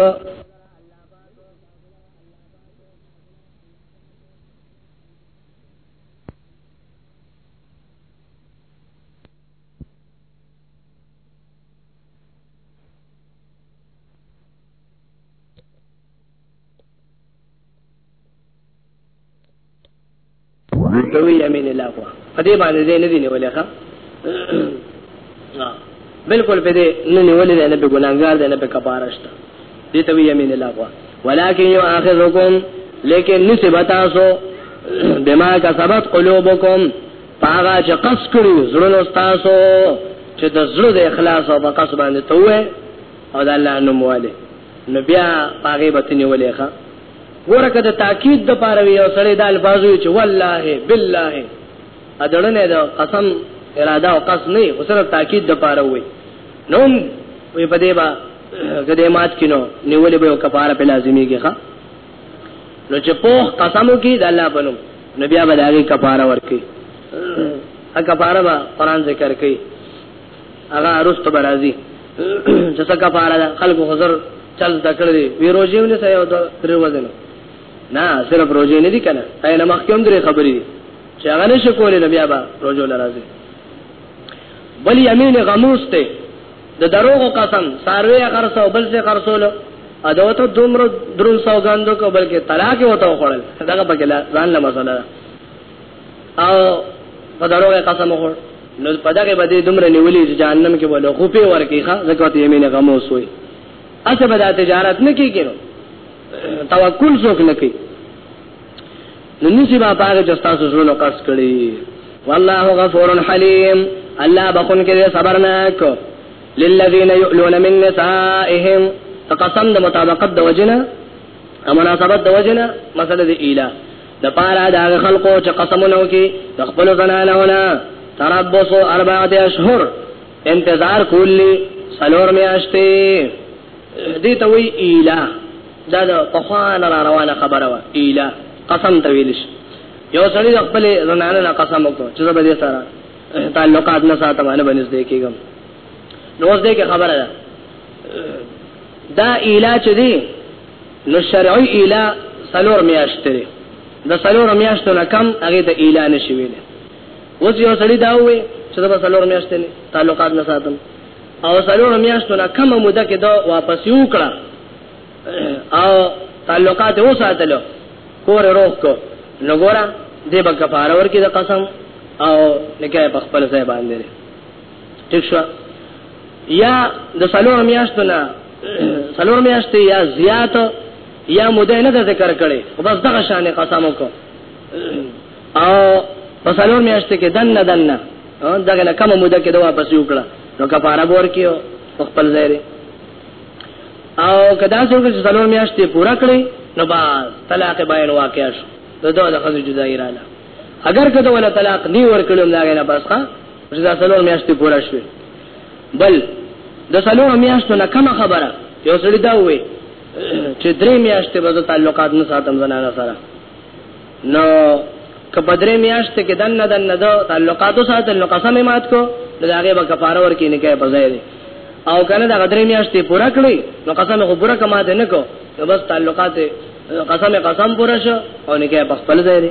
دوی یمین الله کو په دې باندې دې نه دی نیولې ښا بالکل په دې نه نیولې نه په ګناګار دې نه په کفارشت دې ته وی یمین الله کو ولکن یو اخذکم لیکن نسبتا سو بما کسبت قلوبکم پاغا چې قص کړی زړونو تاسو چې د زړه د اخلاص او په قص باندې توه او د الله نوم والے نو بیا پاغه بتنی ولې ښا ګوره که د تاکید د پاره وي او سړی د الفاظ وي چې والله بالله ادړنه د قسم اراده او قصد نه خو صرف تاکید د پاره وي نو وي په دې با کده مات کینو نیولې به کفاره په لازمي کې ښا نو چې په قسمو کې د الله بنو نبي هغه دغه کفاره ورکي هغه کفاره به قران ذکر کوي هغه ارست برازي چې څه کفاره ده خلق حضور چل دکړ دی وی روزي ولې سه یو تر وزن نه صرف روزي نه دي کنه اينه مخکوم درې خبرې دي چې هغه نشه کولې نبي ابا روزو لرازي بل یمین غموس ته د دروغ قسم ساروی خرڅو بل څه خرڅول ادا ته دومره درون سوګاندو کو بلکې طلاق وته وړل دغه بګلا ځان له مسله او په دروغه قسم وخور نو په دغه باندې دومره نیولې چې جهنم کې ولا خو په ورکی ښه زکات یې مینه غمو سوې اته به دا تجارت نه کیږي توکل څوک نه کوي نو نسی با پاگه جستاسو زلونو قصد کری والله غفور حلیم الله بخون کې صبرناک للذین یؤلون من نسائهم تقسم د مطابقت د وجنه مناسبت د وجنه مسله د اله د پاره دا خلکو چې قسمونه وکي د خپل زنانونه تربصو اربعه اشهر انتظار کولی سلور میاشتې دې ته وی ایلا دا د پخوان را روانه خبره وا ایلا قسم ته ویل شي یو سړی د خپل زنانه نه قسم وکړ چې زه به دې سره تعلقات نه ساتم نه بنځ دې کېږم نو اوس دې کې خبره ده دا ایلا چې دی نو شرعي ایله څلور میاشتې دی د څلور میاشتو نه کم هغه ته ایله نشي ویلی اوس یو سړی دا وې چې دا څلور میاشتې تعلقات نه ساتم او څلور میاشتو نه کم موده کې دا واپس یو کړه او تعلقات و ساتلو کور روح کو نو ګورا دې بکفاره ورکې د قسم او نکاح په خپل ځای باندې ټیک شو یا د سلور میاشتو نه سلور میاشتې یا زیات یا مده نه ذکر کړي او بس دغه شان قسم وکړو او په سلور میاشتې کې دنه دنه دغه نه کومه مده کې دا واپس وکړه نو کفاره بور کیو خپل ځای او کدا څوک چې سلور میاشتې پورا کړي نو با طلاق باین واقع شو دغه د خزو جدای رااله اگر کده ولا طلاق نی ورکړم دا نه بس ښا چې دا څلور میاشتې پوره شوې بل د څلور میاشتو نه کمه خبره یو سړی دا وې چې درې میاشتې به تعلقات نه ساتم زنانه سره نو کبه درې میاشتې کې دن نه دن نه د تعلقاتو ساتل نو قسم مات کو د هغه به کفاره ورکې نه کوي په ځای دی او کنه دا درې میاشتې پوره کړې نو قسم خو پوره کما ده نه کو نو بس تعلقات قسم قسم پوره شو او نه کوي په خپل ځای دی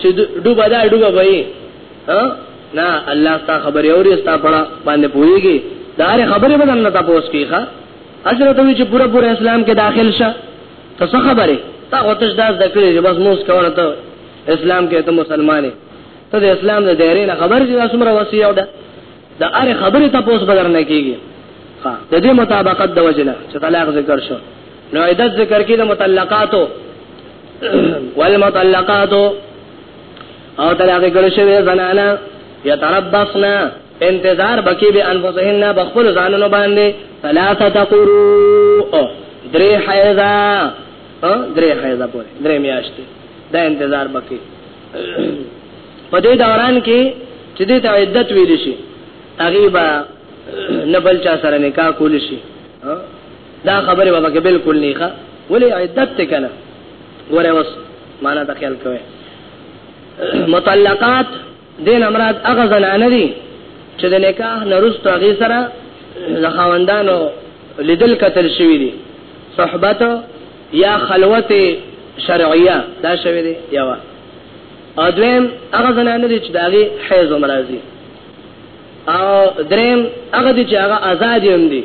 چې ډوبه دا ډوبه وای ها نه الله ستا خبرې اوري ستا په باندې پويږي دا هر خبرې به الله تاسو کې ښا اجر ته چې پورا پورا اسلام کې داخل شه تاسو خبرې تا وتش داس دکړي چې بس موس کوله ته اسلام کې ته مسلمانې ته د اسلام د دایره نه خبر چې تاسو مر وسی او دا دا هر خبرې تاسو بدر نه کیږي ها د دې مطابقت د وجنه چې طلاق ذکر شو نو عدت ذکر کې د مطلقاتو والمطلقاتو او طلاق کړي شوی زنانه یتربصنا انتظار بکی به انفسهن بخبل ځانونو باندې ثلاثه قرو درې حیزا درې حیزا پورې درې میاشتې دا انتظار بکی په دې دوران کې چې دې ته عدت ویل شي هغه به نه بل چا سره نکاح کول شي دا خبره بابا کې بالکل نه ښه ولې عدت ته کنه ګوره اوس معنا ته خیال کوي مطلقات دین امراد هغه زنانه دي چې د نکاح نرسته هغه سره د خاوندانو لیدل قتل شوی دي صحبت یا خلوت شرعیه دا شوی دي یوا ادم هغه زنانه دي چې داغي حیز مرضی او دریم هغه دي چې هغه آزاد هم دي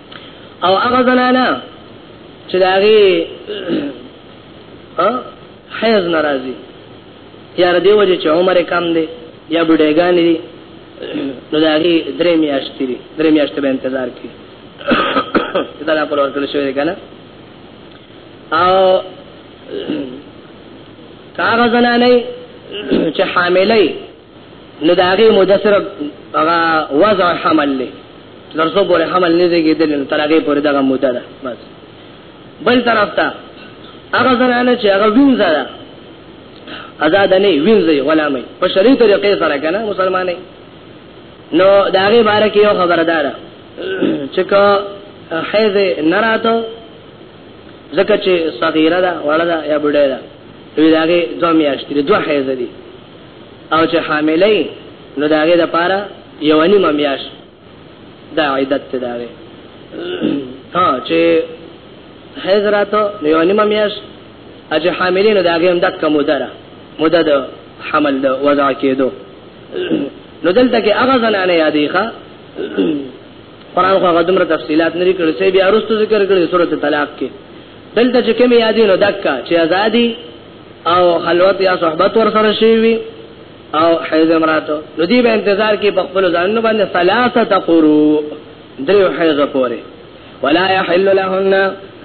او هغه زنانا چې داغي ها حیز ناراضي یا ردی وجه چې عمر کم دی یا بډېګان دي نو دا غي درې میاشتې دي درې میاشتې به انتظار کی دا لا په لور کله شوې کنه او کاغذ نه نه چې حاملې نو دا هغه موده سره هغه وضع حمل له تر څو پورې حمل نه دی کېدل نو تر هغه پورې دغه موده ده بس بل طرف ته هغه زنانه چې هغه وینځه ده آزاد نه وینځي غلامي په شریع طریقې سره کنه مسلمانې نو دا هغه باره کې یو خبردار چې کو حیز نه راتو ځکه چې صغیره ده وړه ده یا بډه ده وی داګه دوه میاشتې دوه حیز دي او چې حامله یې نو د هغې دپاره یوه نیمه میاشت دا عدت ته دا دی ها چې حیض راته نو یوه نیمه میاشت چې حاملې نو د هغې هم دقه موده ده موده د حمل د وضع کېدو نو دلته کې هغه زنانه یادې ښه قرآن خو هغه دومره تفصیلات نه کړی چې بیا وروسته ذکر کړی سورته طلاق کې دلته چې کوم یادې نو دقه چې ازادي او خلوت یا صحبت ور سره شي وي او حیض امراتو نو دی به انتظار کې په خپل ځان باندې ثلاثه قرو دریو حیض پورې ولا يحل لهن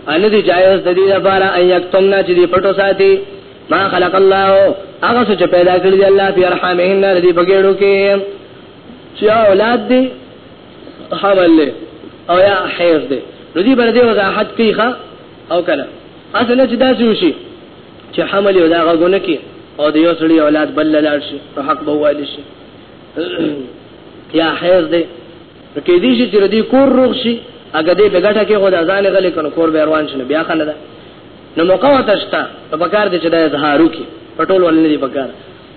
ان دي جائز د دې لپاره ان یکتمنا چې دې پټو ساتي ما خلق الله هغه څه چې پیدا کړی دی الله په ارحامهن د دې بغیرو کې چې اولاد دي حمل او یا حیض دي نو دې بر دې وضاحت کوي او کله هسې نه چې داسې وشي چې حمل یو دا غږونه کې او د یو سړي اولاد بل لاړ شي نو حق به وایل شي یا حیز دی نو کې دې شي چې ردی کور روغ شي هغه دې په ګټه کې خدای ځان غلې کنه کور به روان شنه بیا خنه ده نو موقع وتشتا په پکار دې چې دا اظهار وکي پټول ولنه دې پکار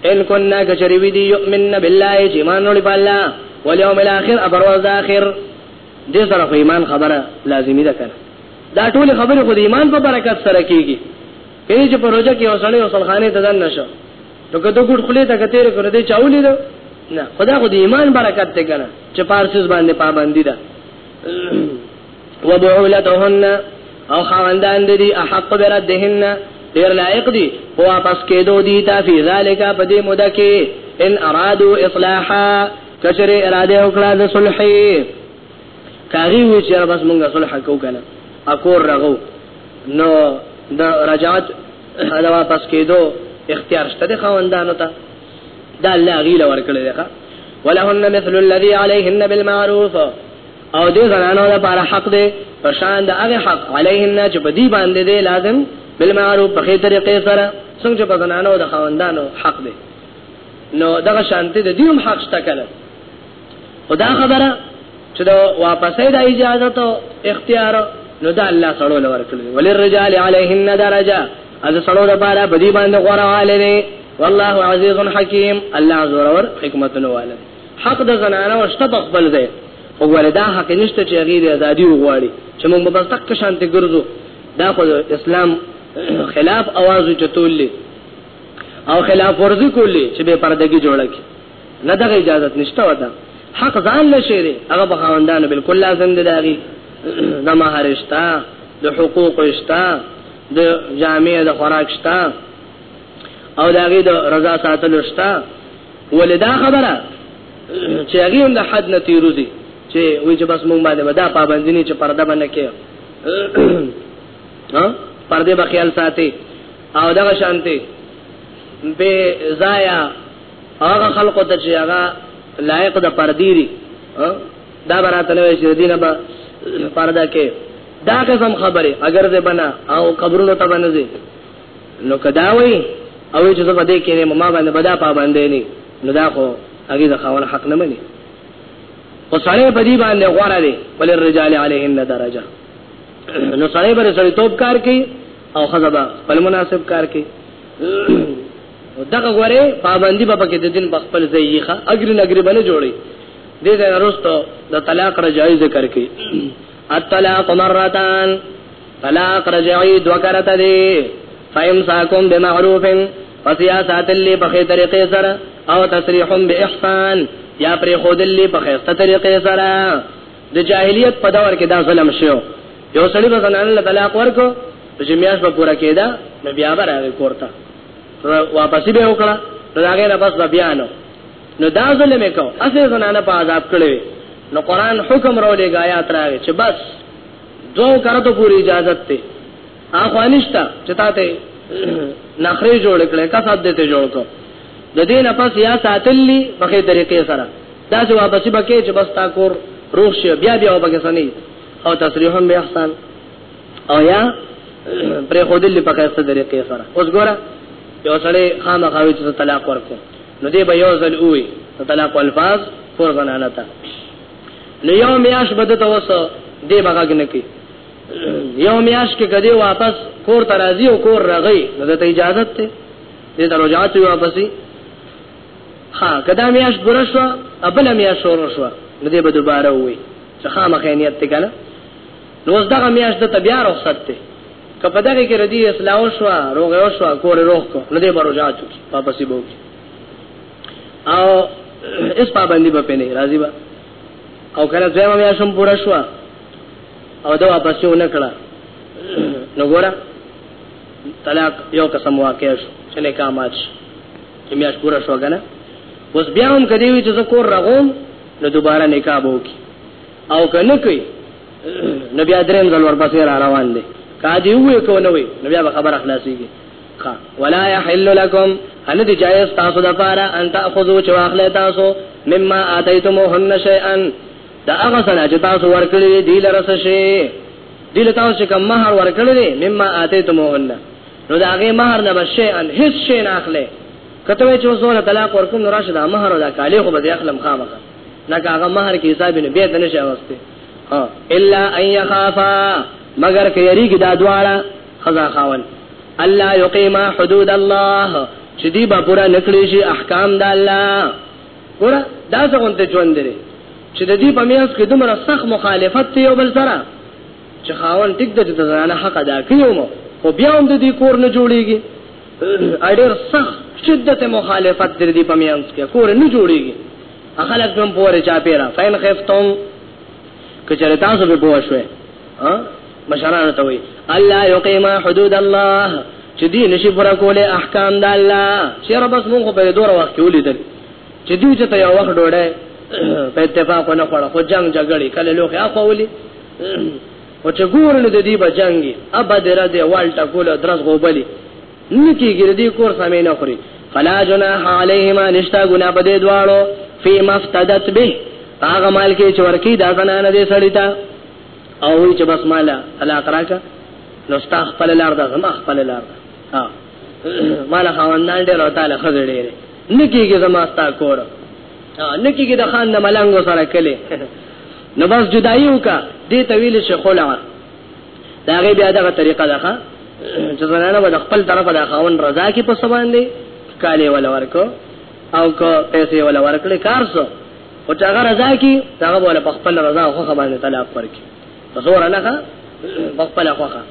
ان كنا كشري ودي يؤمن بالله چې ایمان لري په الله واليوم الاخر ابرواز اخر دې سره ایمان خبره لازمي ده کنه دا ټول خبرې خو د ایمان په برکت سره کیږي کله چې پروژه کې اوسړې او سلخانه ته دن نشو نو کته ګډ خلې ته کتیر کړ دې چاولې ده نه خدا خو د ایمان برکت ته کنه چې پارسز باندې پابندی ده وبعولتهن او خواندان دي احق بردهن ډیر لایق دي او واپس کېدو دي تا فی ذالک په دې موده کې ان ارادو اصلاحا کچره اراده وکړه د صلحې کاغي وی چې بس مونږه صلح کو کنه اکور رغو نو د رجعت دا واپس کېدو اختیار شته د خواندانو ته دا الله غیله ورکړل دی ولهن مثل الذي عليهن بالمعروف او دې زنانو لپاره حق دی په شان د هغه حق عليهن چې په دې باندې دی لازم بالمعروف په خې طریقې سره څنګه په زنانو د خواندانو حق دی نو دغه شانته د دې هم حق شته کله خدا خبره چې دا واپسې د اجازه ته اختیار نو دا الله سره لور کړی وللرجال علیهن درجه از سره د بارا بدی باندې غوړواله نه والله عزیز حکیم الله زورور حکمت نو والد حق د زنانه او شته خپل دی وګوره دا حق نشته چې غیر ازادي وغواړي چې موږ په تک شانته ګرځو دا خو اسلام خلاف आवाज چتولې او خلاف ورزي کولې چې به پردګي جوړه کی نه دغه اجازه نشته وته حق ځان لشي دی هغه په خواندانو بالکل لازم دی داغي د مہر شتا د حقوق شتا د جامع د خوراک شتا او داغي د رضا ساتلو شتا ولدا خبره چې هغه هم د حد نه تیروزي چې وای چې بس مونږ باندې ودا پابندی نه چې پرده باندې کې ها پرده به خیال ساتي او دغه شانتي به زایا هغه خلق ته چې هغه لایق د پرديري دا براته نوې چې دینه به پردا کې دا قسم خبره اگر دې بنا او قبرونو ته باندې نو کدا وای او چې زه بده کې نه ما باندې بدا پابندې نه نو دا خو هغه د خاون حق نه مني او سړی په دې باندې غوړه دي ول الرجال عليهن درجه نو سړی پر سړی توپ کار کوي او خزبا په مناسب کار کوي دغه غوړې پابندي به پکې د دین په خپل ځای یې ښه اګری نګری باندې جوړي د دې وروسته د طلاق رجعي ذکر کړي الطلاق مرتان طلاق رجعي دوه کرته دي فامساکم بمعروف فسیاسات اللي په خې طریقې سره او تسریح باحسان یا پر خود اللي په خې طریقې سره د جاهلیت په دور کې دا ظلم شو یو سړي به زنانه طلاق ورکو چې میاش به پورا کېده نو بیا به راغی کورته واپسی به وکړه نو هغه نه بس بیا نو نو دا ظلم کو اسه زنانه په عذاب کړي نو قران حکم رو لګا آیات راغی چې بس دوه کرته پوری اجازه ته اخوانشتا چې تاته نخري جوړ کړي کسب دې ته جوړ کو د دې نه پس یا ساتلی په خې طریقې سره دا چې واپسی بکې چې بس تا کور روح شي بیا بیا وبګسنی او تصریحا به احسان او یا پر خودل په کاسه درې کې سره اوس ګوره یو سره خامخاوي چې طلاق ورکو نو دې به یو ځل وې طلاق الفاظ پر زنانه تا نو یو میاش بده ته وسه دې بغاګ نه کې یو میاش کې کدی واپس کور ترازی او کور راغی نو د اجازه ته دې ته رجعت واپسی ها کدا میاش ګره شو ابل میاش شروع شو نو دې به دوباره وې څخه مخینیت ته کنه نو اوس دغه میاشت د بیا رخصت ته که په دغه کې ردی اصلاح شو روغ او شو کور روغ کو نو دې بروجا چو واپسې بو او اس پابندی به پنه راضی با او کله زما بیا شم پورا شو او دا واپسې ونه کړه نو ګورا طلاق یو قسم واقع شو چې نه کامات چې میاش پورا شو کنه اوس بیا هم کدی وی چې زه کور راغوم نو دوباره نکاح وکړي او که نه کوي نو بیا دریم ځل ورپسې را روان دی که دې وې کو نه وې نو بیا به خبره خلاصيږي ښا ولا يحل لكم ان دې جایز تاسو د پاره ان تاخذوا چې واخلې تاسو مما اتيتموهن شيئا دا هغه سره چې تاسو ورکړي دي لرسه شي دي له تاسو کوم مہر ورکړي دي مما اتيتموهن نو دا هغه مہر نه بشي ان هیڅ شي نه اخلي کته چې وسوله طلاق ورکوم نو راشه دا مہر او دا کالی خو به اخلم خامخا لکه هغه مہر کې حساب نه به دنه شي واسطه ها الا ان يخافا مگر کې یری کې دا دواړه خزا خاون الله یقیما حدود الله چې دی با پورا نکړي شي احکام د الله ګور دا څنګه ته ژوند لري چې د دې په میاس کې دومره سخت مخالفت یو بل سره چې خاون ټیک د ځانه حق ادا کوي او بیا هم د دې کور نه جوړیږي اړیر سخت شدت مخالفت در دی پمینس کې کور نه جوړیږي خلک هم پورې چا پیرا فین خفتم کچره تاسو به پوه شوي ها مشران ته وي الله یقیم حدود الله چې دې نشي پر کوله احکام د الله چې رب بس مونږ په دوره وخت کې ولیدل چې دوی چې یو وخت ډوړې په اتفاق نه پړ خو جنگ جګړې کله لوخه اخولي خو چې ګورې نو د دې به جنګ وي، ابه دې را دې وال ټکول او درز غوبلي نه کېږي، د دې کور سمې نه خوري. فلا جناح علیهما نشته ګناه په دې دواړو فیما افتدت به په هغه مال کې چې ورکي دا زنانه دې سړی ته او وی چې بس مالا طلاق راکا نو ستا خپل لار ده زما خپل لار ده ها مالا خواندان ډېر او تعالی خزر ډېر نکیږي زما ستا کور نکیږي د خان د ملنګو سره کله نو بس جدائی وکا دې ته ویل شي خلع دا غي بیا دغه طریقه ده چې زنانه به خپل طرفه د خاون رضا کې په سبان دي کالي ولا ورکو او کو پیسې ولا ورکړي کار سو او چې هغه رضا کې هغه ولا په خپل رضا خو خبره طلاق ورکي زور نه ښه په خپل خوخه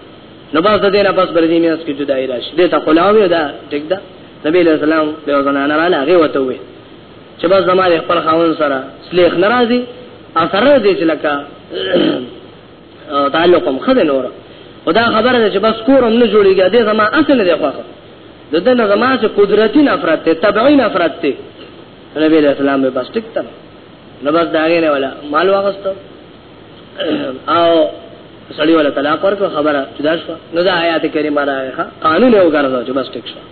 نو باز دې نه پس بردي میاس کې جدای راشي دې ته خلاوي دا ټیک ده نبی له سلام له زنانه را لغه وته وي چې بس زما د خپل خاوند سره سلیخ ناراضي او سره دې چې لکه تعلق هم خده نور او دا خبره ده چې بس کورم نه جوړیږي دې زما اصل دې خوخه د دې نه زما چې قدرتي نفرت ته طبيعي نفرت ته نبی له اسلام به بس ټیک ته نو بس داګه نه ولا مال واغستو او سړی ولا طلاق ورکو خبره جدا شو نو دا آیات کریمه راغله قانون یو ګرځاو چې بس ټیک شو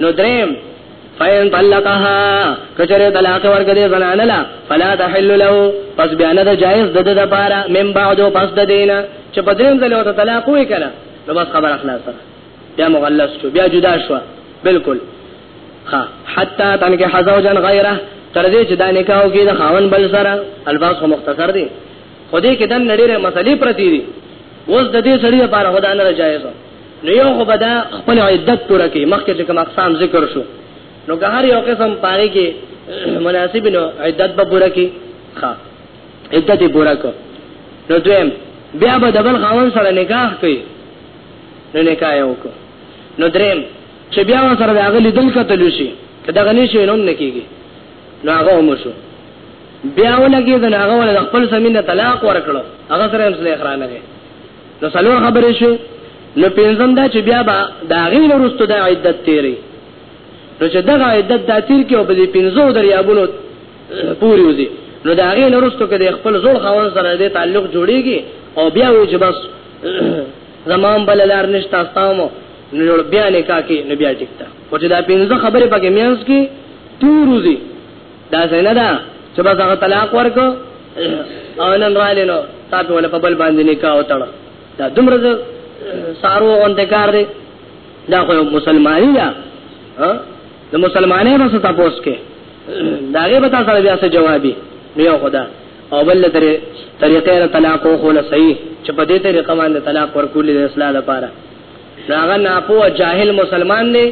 نو دریم فین طلقها کچره طلاق ورګه دې زنانه لا فلا تحل له پس بیان ده جائز د ده لپاره من بعد پس د دینه چې په دریم ځل وته طلاق وې کړه نو بس خبر اخلاص سره بیا مغلس شو بیا جدا شو بالکل ها حتا تنکه حزوجن غیره تر دې چې دا نکاح کې د خاون بل سره الفاظ خو مختصر دي خو دې کې د نړۍ مسلې پرتی دي اوس د دې سړي لپاره خدای نه جایز نو یو خو بدا خپل عدت پوره کی مخکې چې کوم اقسام ذکر شو نو که هر یو قسم پاره کې مناسب نو عدت به پوره کی ښا عدت پوره کو نو دویم بیا به دبل خاون سره نکاح کوي نو نکاح یو کو نو دریم چې بیا سره د هغه لیدل کتل شي دا غني شي نوم نکېږي نو هغه هم شو بیا ولګي دا هغه ول خپل سمینه طلاق ورکړو هغه سره هم سره اخرانه نو څلور خبرې شوې نو پنځم دا چې بیا به دا غیر وروسته د عدت تیری نو چې دغه عدت د تیر کې او په دې پنځو دریابونو پوری وځي نو دا غیر وروسته کې خپل زوړ خوان سره د تعلق جوړیږي او بیا وي چې بس زمام بل لار نشته استامو نو بیا نکاح کې نو بیا ټیکتا او چې دا پنځه خبرې پکې میانس کې تور وځي دا څنګه دا چې بس هغه طلاق ورکو او نن را لینو تاسو ول په بل باندې نکاح وتړه دا دومره سارو غونډه کار دی دا خو مسلمانی دا د مسلمانې نه څه تاسو کې دا غي به تاسو بیا څه جوابي نو خدا او بل تر طریقې را طلاق او خو له صحیح چې په دې طریقه باندې طلاق ورکول د اصلاح لپاره ناغه ناپو جاهل مسلمان دی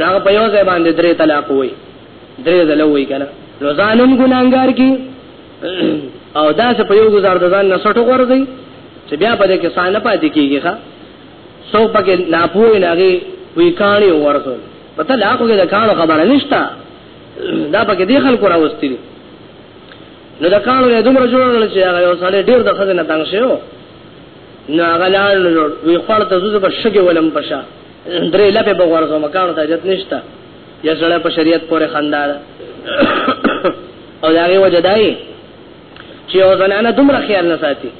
ناغه په یو ځای باندې درې طلاق وای درې ځله وای کنه نو ځانم ګناګار کی او دا څه په یو گزار د ځان نسټو ورځي چې بیا په دې کې سانه پاتې کیږي ښا سو پکې ناپوه ناغي وی کانی ورته پته لا کوګه د کانو خبره نشتا دا پکې دی خلکو راوستي نو د کانو له دومره جوړول چې هغه یو سړی ډیر د خزنه تنگ شو نو هغه لاړ وی خپل ته زوزه په شګه ولم پشا درې لپه بغور زما کانو ته جت نشتا یا سره په شریعت پورې خندار او دا غي وجدای چې او زنانه دومره خیال نه ساتي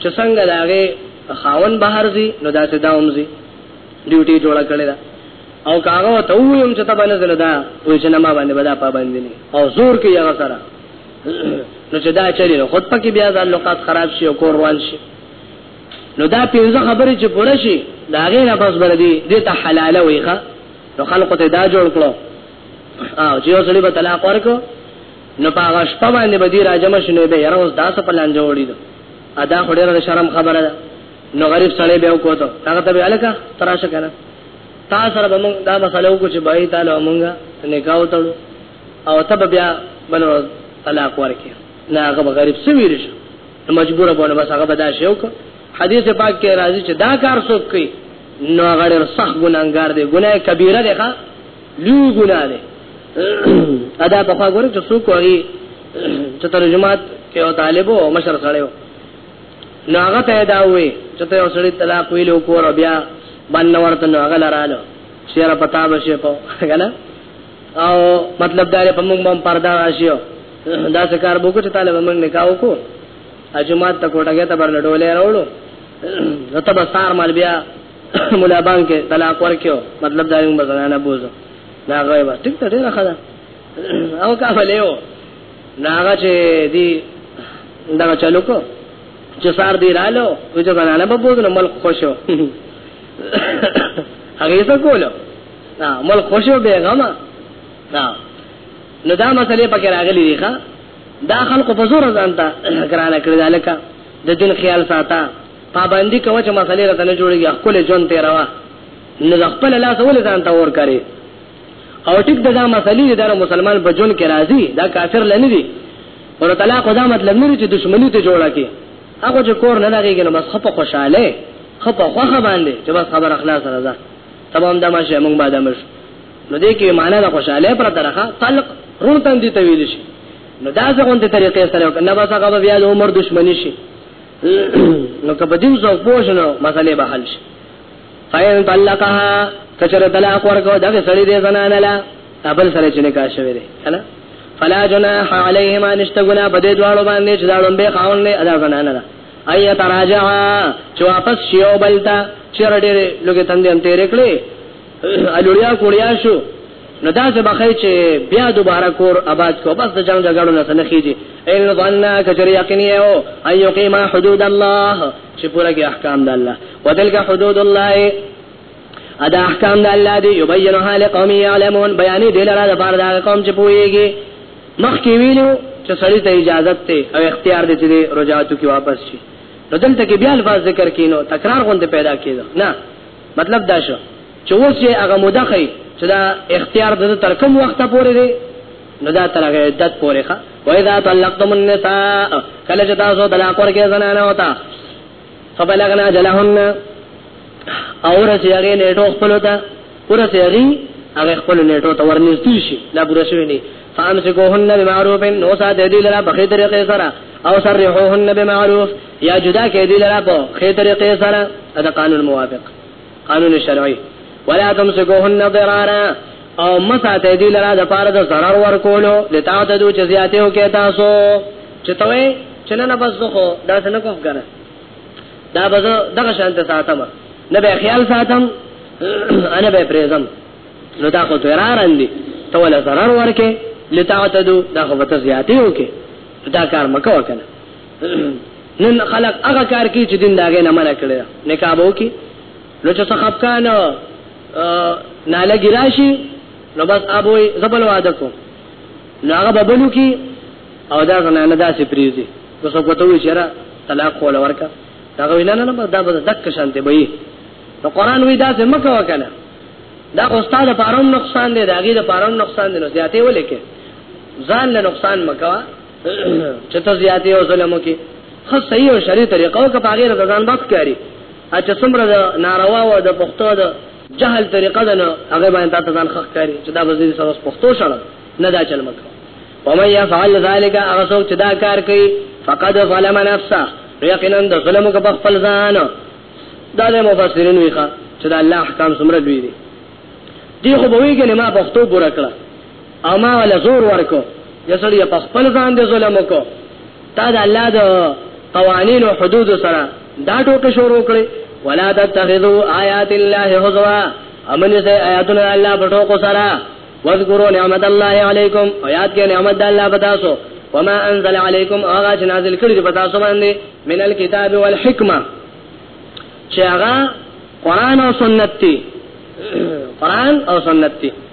چې څنګه دا غي خاون بهر زی نو دا څه داوم زی ډیوټي جوړ کړی دا او کاغه ته ویم چې تبانه زله دا وای چې نما باندې بدا پابند نه او زور کې یغه سره نو چې دا چلی نو خود پکې بیا د لوقات خراب شي او کور روان شي نو دا پنځه خبرې چې پوره شي دا غیر اباس بل دي دې ته حلاله وي ښا نو خلق ته دا جوړ کړو او چې اوسړي به طلاق ورکو نو پاغه شپه باندې به دې راجم شنو به یاره اوس داسه پلان جوړی دو ادا خوري را شرم خبره ده نو غریب سړی به وکړو هغه ته به الکه تراشه کنه تا سره به موږ دا مسله وکړو چې بای تعالی موږ نکاح وتړو او ته بیا بل طلاق ورکې نه هغه غریب سویل شو نو مجبور بونه بس هغه بدا شو کو حدیث پاک کې راځي چې دا کار څوک کوي نو هغه ډېر سخت ګناګار دی ګناه کبیره ده ښا لوی ګناه ده ادا په خوا ګورې چې څوک وایي چې ترجمات کې او طالبو مشر سره نو هغه ته دا وې چې ته اوسړي طلاق ویلو کور بیا باندې ورته نو هغه لرالو شیر پتا بشه په کنه او مطلب دا لري په موږ باندې پردا راشي دا څه کار وکړو چې طالب موږ نکاح وکړو اجماعت ته کوټه ته برل ډولې راوړو نو ته به سار مال بیا مولا باندې طلاق ورکیو مطلب دا یو بزنانه بوزو دا غوي بس ټیک ته ډیره خدا او کا فلیو ناغه چې دی دا چلو کو چې سار دی رالو وځه بنانه به بوزنه مل خوشو هغه څه کولو نا مل خوشو به غما نا نو دا مسلې پکې راغلي دي ښا دا خلق په زور ځانته کرانه کړی دالکا د دین خیال ساته پابندی کوه چې مسلې راته نه جوړیږي خپل جون ته روا نو د خپل لاس ول ځانته ور کوي او ټیک دا مسلې د مسلمان په جون کې راځي دا کافر لنی دي ور طلاق دا مطلب نه چې دښمنی ته جوړه کې هغه چې کور نه لګیږي نو بس خپه خوشاله خپه خوخه باندې چې بس خبر اخلاص راځه تبا هم دما شي مونږ بعد امر نو دې کې معنا د خوشاله پر طرحه طلق رون تم دي تویل شي نو دا څنګه ته طریقې سره کنه بس هغه بیا د عمر دشمنی شي نو کبه دې زو پوښنه مسلې به حل شي فین طلقها کچره طلاق ورکو دغه سړی دې زنانه لا ابل سره چې نکاح شوی دی کنه فلا جناح علیهما نشتغنا بده دواړو باندې چې داړم به خاون نه ادا زنانه اي تراجع چې واپس شي او بلتا چیر ډېر لږه تندې هم تیرې کړې الوړیا کوړیا شو نو دا څه بخی چې بیا دوباره کور آباد کو بس د جنگ جګړو نه نه کیږي ان ظن کجر یقین یو ایو قیما حدود الله چې پوره کې احکام د الله وتلک حدود الله ادا احکام د الله دی یبینها لقوم یعلمون بیانې دلاره د بار د قوم چې پوهیږي مخکې ویلو چې سړی ته اجازه ته او اختیار دی چې د رجعاتو کې واپس شي نو دلته کې بیا الفاظ ذکر کینو تکرار غوند پیدا کیدو نه مطلب دا شو چې اوس یې هغه موده خي چې دا اختیار د تر کوم وخت پورې دی نو دا تر هغه عدت پورې ښه وای دا طلقتم النساء کله چې تاسو طلاق ورکې زنانه وتا فبلغنا جلهن او رسې هغه نیټو خپل ته ورسې هغه هغه خپل نیټو ته ورنږدې شي لا پوره شوی نه فامسكوهن بمعروف نو سات دې لرا په خې طریقې سره او سرحوهن بمعروف یا جدا کې دې لرا په خې طریقې سره دا قانون موافق قانون شرعي ولا تمسكوهن ضرارا او مساته دی لرا د پاره د zarar ور کولو لتا ته دو چزياته او کې تاسو چتوي چنه نه بس خو دا څنګه کوم کنه دا بزو دغه شانته ساتم نه به خیال ساتم انا به پریزم نو دا خو zarar اندي ته ولا zarar ورکه لتا ته دو دا خو ته زیاته او کې دا کار مکو کنه نن خلق هغه کار کوي چې دین داګه نه منع کړی نکاح وو کی نو چې څخه خپکان نه لګی راشي نو بس ابو زبل واده کو نو هغه ببلو کی او دا نه نه داسې پریزي نو څه کوته وی چیرې طلاق کول ورکا دا وینا نه نه دا به دک شانته به نو قران وی دا څه مکه وکړه دا استاد لپاره نقصان دی دا غي لپاره نقصان دی نو زیاتې ولیکه ځان له نقصان مکوا چې ته زیاتې او ظلم وکې خو صحیح او شرعي طریقه او کپا غیر د ځان بخت کاری چې څومره د ناروا او د پښتو د جهل طریقه ده نو هغه باندې تاسو ځان خخ کاری چې دا وزیر سره پښتو شړل نه دا چل مکه ومن يفعل ذلك اغسوک چې دا کار کوي فقد ظلم نفسه یقینا د ظلم کو په خپل ځان دا د مفسرین ویخه چې دا الله احکام څومره دوی دي دی خو به وی کنه ما پښتو پورا کړه او ما ول زور ورکو د سړی په خپل ځان د ظلم وکړو تا د الله د قوانین او حدود سره دا ټوکې شروع کړې ولا تتخذوا آیات الله هزوا امن سه آیاتنا الله په ټوکو سره واذکروا نعمت الله علیکم او یاد کې نعمت د الله پتاسو وما انزل علیکم اغا چې نازل کړی په تاسو باندې من الكتاب والحکمه چې هغه قران او سنت دی قران او سنت دی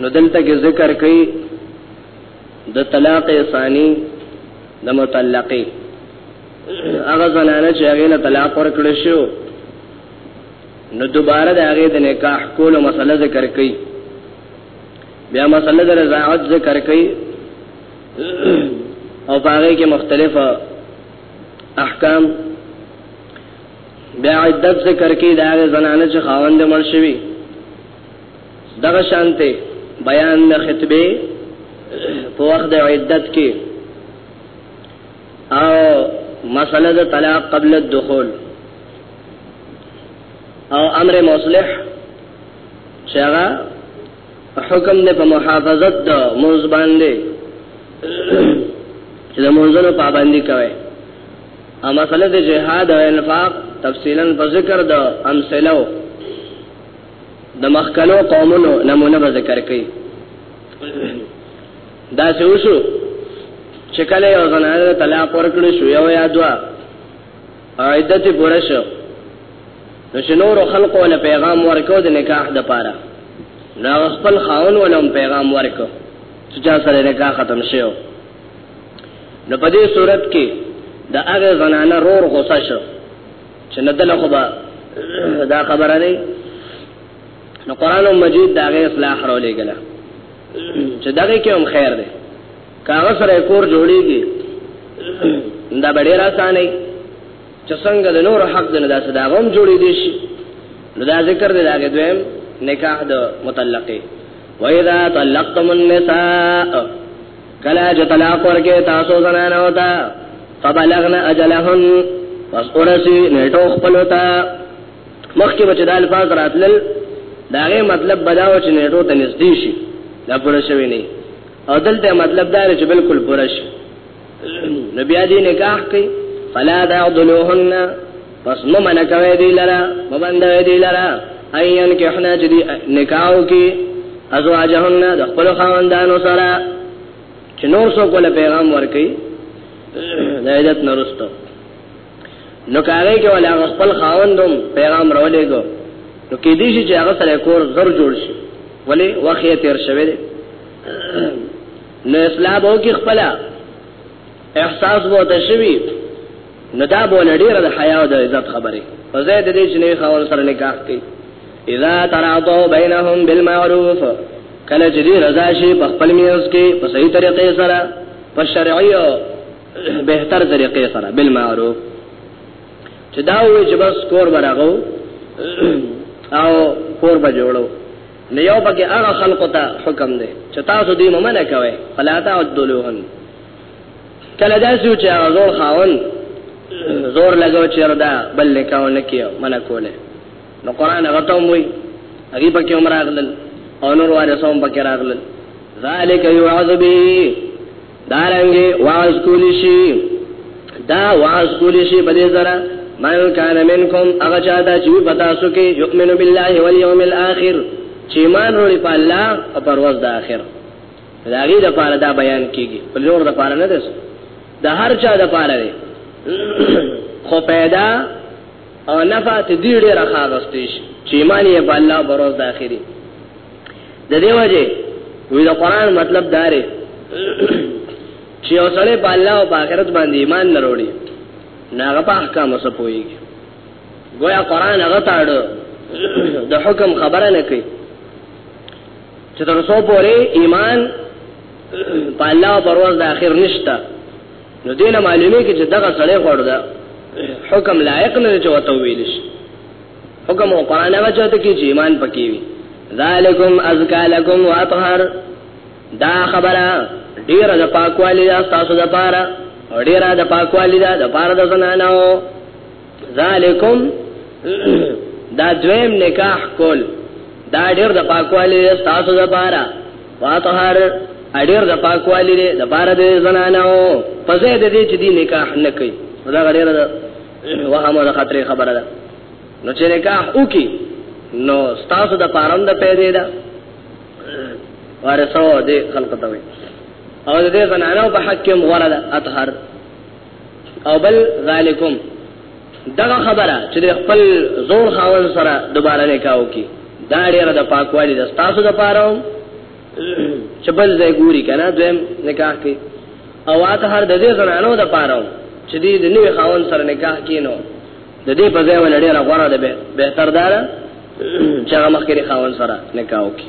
نو دلته کې ذکر کوي د طلاق ثانی د مطلقې هغه زنانه چې هغه له طلاق ورکړ شو نو دوباره د هغه د نکاح کولو مسله ذکر کوي بیا مسله د رضاعت ذکر کوي او هغه کې مختلفه احکام بیا عدت ذکر کې دا زنانه چې خاوند مړ شوی دغه شانته بیان د خطبه په وخت د عدت کې او مسله د طلاق قبل الدخول او امر مصلح چې هغه حکم نه په محافظت د موز باندې چې د موزونو پابندي کوي او مسله د جهاد او انفاق تفصیلا په ذکر د امثله د مخکلو قومونو نمونه به ذکر کړي دا څه وشو چې کله یو زنانه طلاق ورکړي شو یو یا دوا عیدت پوره شو نو شنور خلق ول پیغام ورکو د نکاح د پاره نو خپل خاون ولوم پیغام ورکو چې چا سره نکاح ختم شوه نو په دې صورت کې د هغه زنانه رور غوسه شو چې نه دله خو به دا خبره نه نو قران مجید دا غي اصلاح راولې ګلا چې دا کې هم خیر دی کاغذ سره کور جوړیږي دا ډېر آسان دی چې څنګه د نور حق د ندا صدا غوم جوړې دي شي نو دا ذکر دی دا کې دویم نکاح د متلقي وَإِذَا طَلَّقْتُمُ النِّسَاءَ کله چې طلاق ورکې تاسو زنانه وتا فبلغنا اجلهن پس اورسی نیټو خپل وتا مخکې بچ د الفاظ راتلل داغه مطلب بداو چې نیټو ته نږدې شي دا پوره شوی نه او دلته مطلب دا چې بالکل پوره شي نبی دې نکاح کوي فلا تعذلوهن پس مو منع کوي دی لرا مبندوي دی لرا ايان کې حنا چې دی نکاو کې ازواجهن د خپل خاوندانو سره چې نور څوک ول پیغام ورکي د عزت نرستو نو کاره کې ولا خپل خاوندوم پیغام راولې کو نو کې دي چې هغه سره کور زر جوړ شي ولی وخت تیر شوی دی نو اسلام او کې خپل احساس وو ته شوی نو دا بول ډیره د حیا او د عزت خبره په ځای د دې چې نه خاور سره نکاح کوي اذا تراضوا بينهم بالمعروف کله چې دې رضا شي په خپل میز کې په صحیح طریقې سره په شرعي او بهتر طریقې سره بالمعروف چې دا وې چې بس کور براغو او کور به جوړو نه یو پکې هغه خلقو ته حکم دی چې تاسو دې ممنه کوي فلا تعدلوهن کله دا سوچ هغه زور خاون زور لګاو چې دا بل نکاو نکیو منه کوله نو قران هغه ته موي هغه پکې عمر اغلل او نور واره سوم پکې راغلل ذالک یعذ به دارنګ واعظ کولی شي دا واعظ کولی شي په دې سره من کان منکم هغه چا دا چې پتا سو کې یؤمن بالله والیوم الاخر چې ایمان وروړي په الله او پر ورځ د آخرت د هغې د پاره دا بیان کېږي په لور د پاره نه ده د هر چا د پاره دی خو پیدا او نفع ته دې ډېر راغستې شي چې ایمان یې په الله بروز د اخري د دې وجه وی د قران مطلب داري چې اوسړې په الله او په آخرت باندې ایمان نه وروړي ناغه په احکام وسه پويږي گویا قران هغه تاړو د حکم خبره نه کوي چې تر څو پورې ایمان په الله او پر ورځ د اخر نشته نو دین معلومه کې چې دغه سړی خور ده حکم لایق نه چې وته ویل شي حکم او قران هغه چاته کې چې ایمان پکې وي ذالکم ازکا لکم واطهر دا خبره ډیره د پاکوالی دا تاسو د پاره ډیره د پاکوالی دا د پاره د زنانو ذالکم دا دویم نکاح کول دا ډیر د پاکوالی تاسو لپاره واطهر ډیر د پاکوالی دی د بار د زنانو په ځای د دې چې دی نکاح نه کوي دا ډیر د وهمو د خطرې خبره ده نو چې نکاح وکي نو تاسو د پاروند پیدا ده ورسو دې خلق ته وي او دې زنانو په حق کې مغره ده اطهر او بل ذالکم دغه خبره چې خپل زور خاون سره دوباره نکاو کی دا ډیره د پاکوالي د تاسو د پاره چې بل ځای ګوري کنه دویم نکاح کی او اته هر د دې زنانو د پاره چې دې د نوې خاون سره نکاح کینو د دې په ځای ولړې را غوړه ده به تر دار چې هغه مخکې خاون سره نکاح وکړي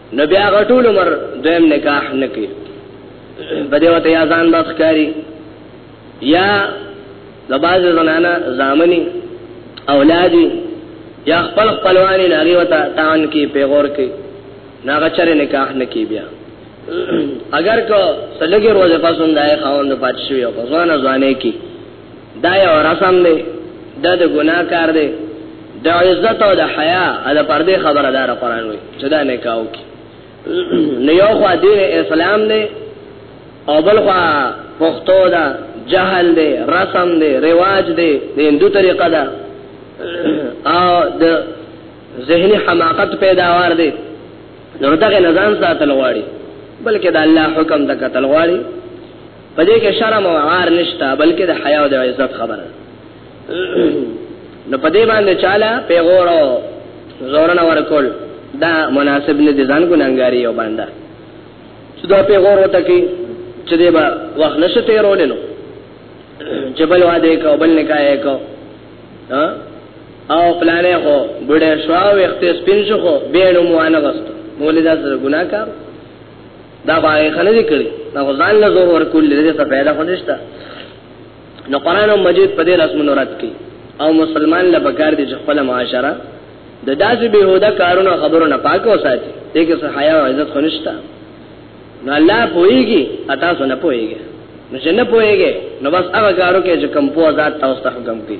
نو بیا غټول عمر دویم نکاح نکي په دې وته یا ځان بس کاری یا د باز زنانا زامنی اولادی یا خپل خپلوانی ناری وته تان کی پیغور کی ناغه چر نکاح نکی بیا اگر کو سلګي روزه پسند آئے خاوند پاتشوی او ځوان ځوانه کی دا یو رسم دی دا د ګناه کار دی د عزت او د حیا او د پردې خبره دار قرآن وي چې دا نه کاو کی نو یو خو دین اسلام دی او بل خو پښتو دا جهل دی رسم دی رواج دی د هندو طریقه دا او د ذهني حماقت پیداوار دی نو دغه نظام ساتل غواړي بلکې د الله حکم د قتل غواړي په دې کې شرم او عار نشته بلکې د حیا او د عزت خبره نو په دې باندې چاله پیغورو زورن ورکول دا مناسب نه دي ځان ګناګاری او باندې چې دا پیغور وته کې چې دې با وخت نشه تیرول نو چې بل واده کو بل نکاح کو او پلانې خو بډې شو او اخته سپین شو خو به نو مو انغست مولدا سره ګناکار دا باندې خلک دې کړی دا ځان له زور ورکول لري ته پیدا خونښتا نو قران مجید په دې رسمونو رات کی او مسلمان له بکار دي چې خپل معاشره د داسې بهوده کارونو خبرو نه پاک وساتي دې کې څه حیا او عزت خونښتا نو الله پويږي اتا سو نه پويږي نو چې نه پويږي نو بس هغه کارو کې چې کم په ذات تاسو ته حکم کوي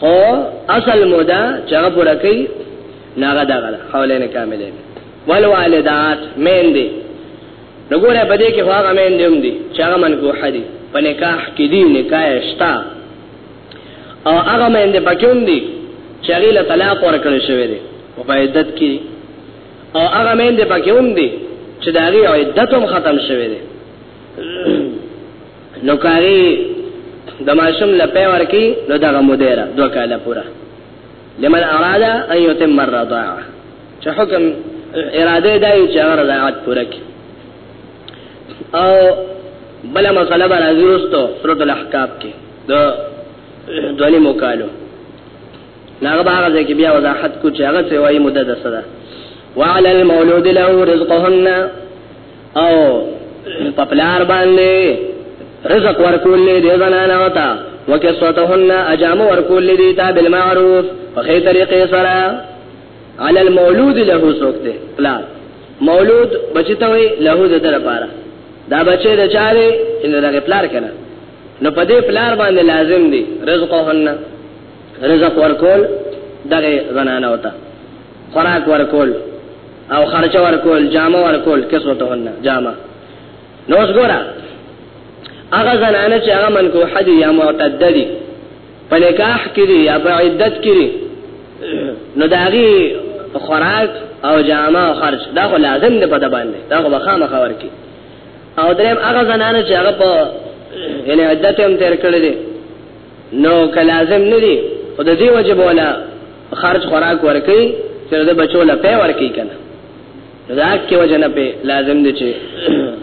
خو اصل مودا چې هغه پوره کوي ناغه دا غلا حولین کاملې والوالدات مین دي نګوره په دې کې هغه مین دي هم دي چې هغه من کو حدي په نکاح کې دي نکاح شتا او هغه مین دي پکې هم دي چې هغه له طلاق ورکړل شوی دی او په عدت کې او هغه مین دي پکې هم دي چې دا غي عدت هم ختم شوی دی نو کاری د ماشوم لپاره ورکی نو دغه مدیره دوه کاله پوره لمن اراد ان يتم الرضاعه چې حکم اراده دی چې هغه رضاعت پوره کړي او بل مسله به راځي وروسته سورۃ الاحقاف کې د دونی مقالو ناغه باغ ځکه بیا وضاحت کو چې هغه څه وایي مدد سره وعلى المولود له رزقهن او په پلار باندې رزق ورکول دي زنانه وتا وکسوتهن اجام ورکول دي تا بالمعروف په خې طریقې سره علی المولود له سوکته پلار مولود بچته وي له د در لپاره دا بچي د چاره ان دغه پلار کنه نو په دې پلار باندې لازم دي رزقهن رزق ورکول دغه زنانه وتا خوراک ورکول او خرچه ورکول جامه ورکول کسوتهن جامه نو اوس ګوره هغه زنانه چې هغه منکو حدی یا معتد دي په نکاح کې دي یا په عدت کې دي نو داغي خوراک او جامه او خرج دا خو لازم دی په د باندې دا خو بخامه خبر کی او دریم هغه زنانه چې هغه په یعنی عدت هم تیر کړی دي نو که لازم نه دی خو د دې وجه بوله خرج خوراک ورکي چې د بچو له پې ورکي کنه دا کې وجه نه په لازم دي چې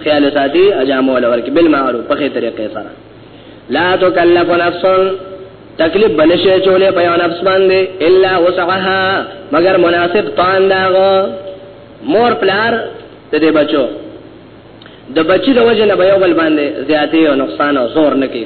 خیال ساتي اجامه ولا ورکي بل معروف په خې طریقې سره لا تکلف نفس تکلیف بنشه چولې په یو نفس باندې الا وسعها مگر مناسب طعام داغو مور پلار د دې بچو د بچی د وجه نه به یو بل باندې زیاتې او نقصان او زور نه کوي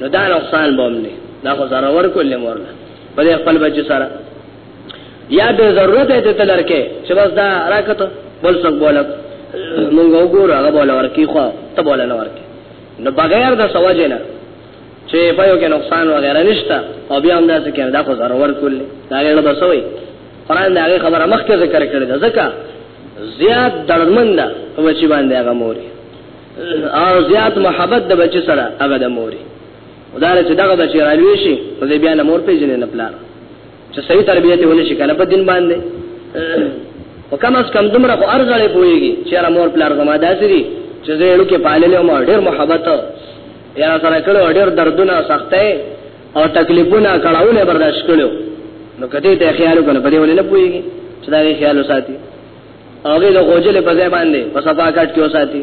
نو دا نقصان بوم نه دا خو سره ور کولې مورله په دې خپل بچی سره یا به ضرورت ته تلرکه چې بس دا راکته بل څوک بولک مونږ وګورو هغه بوله ورکی خو ته بوله نه ورکی نو بغیر د سوجه نه چې په یو کې نقصان وغیرہ نشته او بیا هم دا څه کړه دا خو ضرر ور کول دا غیر به سوې قران دا غي خبره مخکې ذکر کړې ده ځکه زیات دړمن ده او چې باندې هغه موري او زیات محبت د بچی سره هغه د موري ودار چې دغه بچی رالوي شي نو دې بیا نه مور پیژنې نه پلار چې صحیح تربیته ونه شي کنه په دین باندې او کم از کم دومره خو ارزړې پويږي چې را مور پلار زما داسې دي چې زه یې لکه پاللې او ډېر محبت یا سره کړو ډېر دردونه سختې او تکلیفونه کړهونه برداشت کړو نو کته ته خیال وکړ په دې ولې نه پويږي چې دا خیال وساتي هغه د غوجل په ځای باندې په صفا کټ کې وساتي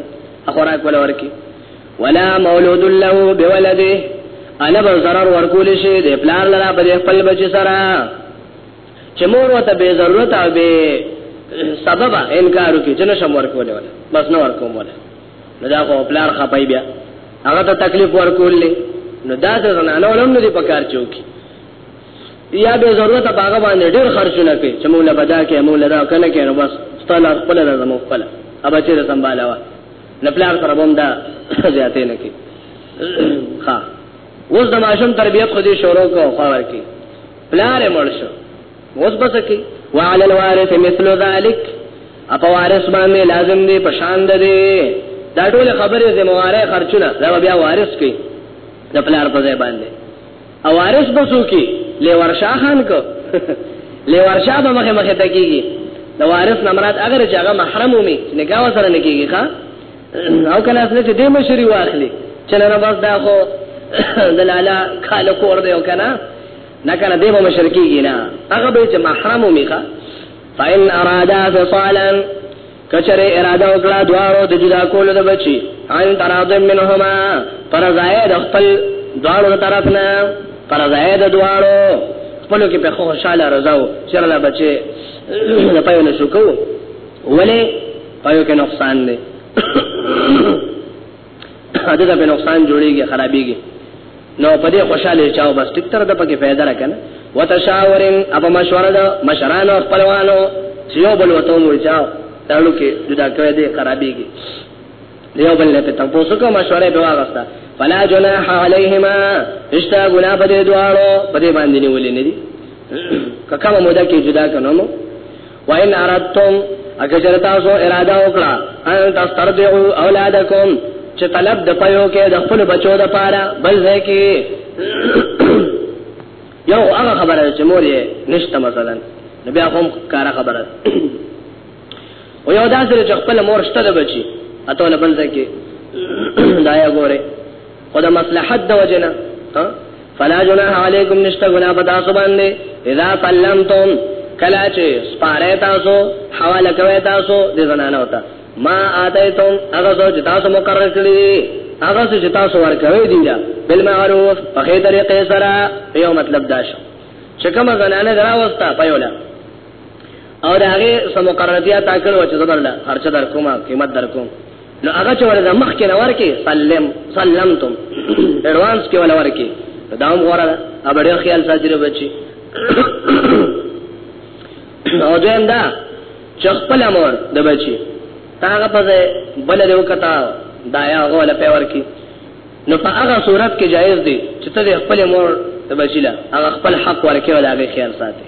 خوراک ولا ورکی ولا مولود له بولده انا به zarar ورکول شي د پلار لرا په خپل بچ سره چې مور وته به ضرورت او به سبب انکار وکړي چې نشم ورکول ولا بس نه ورکوم ولا نو دا خو پلار خپای بیا هغه ته تکلیف ورکول نو دا څنګه نه ولوم نه دي پکار چوکي یا به ضرورت په هغه باندې ډیر خرچونه کوي چې موږ له بدا کې موږ له دا کنه کې نو بس ستاله خپل د زمو خپل ابا چې سمباله وا نه پلار سره بوم دا زیاتې نه کوي ها اوس د ماشوم تربيت خو دې شروع کو خو ورکی پلار مړ شو اوس بس کې وعلى الوارث مثل ذلك اپا وارث باندې لازم دی پشان ده دی دا ټول خبره زمواره خرچونه دا بیا وارث کوي د پلار په ځای باندې وارث به څوکي لیوار شاه خان کو لیوار شاه به مخه مخه تکیږي د وارث نه مراد اگر چې هغه محرم ومي چې نکاح سره نه کیږي ښا او کنه اصل چې دې مشری واخلي چې نه بس دا خو د لالا کال کور دی او کنه نه کنه دې مشرکیږي نه هغه به چې محرم ومي ښا فإن أرادا فصالا کچره اراده وکړه دواړو د جدا کولو د بچي ان تراض منهما پر زائد خپل دواړو طرف نه پر زائد دواړو خپل کې په خوشاله رضاو چر لا بچي نه پيو نه شو کو ولې پيو کې نقصان دی اده دا په نقصان جوړيږي خرابيږي نو په دې خوشاله چاو بس ټیک تر د پکې فائدہ راکنه وتشاورن اپ مشوره دا مشرانو خپلوانو یو بل وته مو چاو تړو کې جدا کوي دې خرابيږي دیو بل له تاسو کوم مشوره به واغستا فلا جناح عليهما اشتا غنا په دې دواړو په دې باندې نیولې نه دي ککه مو دا کې جدا کنه وَإِنْ أَرَدْتُمْ اکچر تاسو اراده وکړه ان تسترضعوا اولادکم چې طلب د پيو کې د خپل بچو د پاره بل ځای کې یو هغه خبره چې مور یې نشته مثلا نو بیا هم کار خبره او یو داسې چې خپل مور شته د بچي اته له بل ځای کې دا یې ګوره خو د مصلحت د وجنه فلا جناح علیکم نشته ګنا په تاسو باندې اذا سلمتم کلا چې سپاره تاسو حواله کوي تاسو د زنانه وتا ما اتیتم هغه څه چې تاسو مقرر کړی هغه څه چې تاسو ورکوي دی دا بل معروف په خې طریقې سره یو مطلب دا شو چې کوم زنانه دراوستا پيولا او دا هغه سم مقررتیا تا کړو چې زبرلا خرچ در کومه قیمت در کوم نو هغه چې ورته مخ کې نور کې سلم سلمتم اډوانس کې ولا ورکی دا هم غوړه دا ډېر خیال ساتره بچي او دویم دا چې خپل امر د بچي هغه په بل دی وکتا دایا غول په ورکی نو په هغه صورت کې جایز دی چې ته خپل امر د بچی لا هغه خپل حق ورکی ولا به خیال ساتي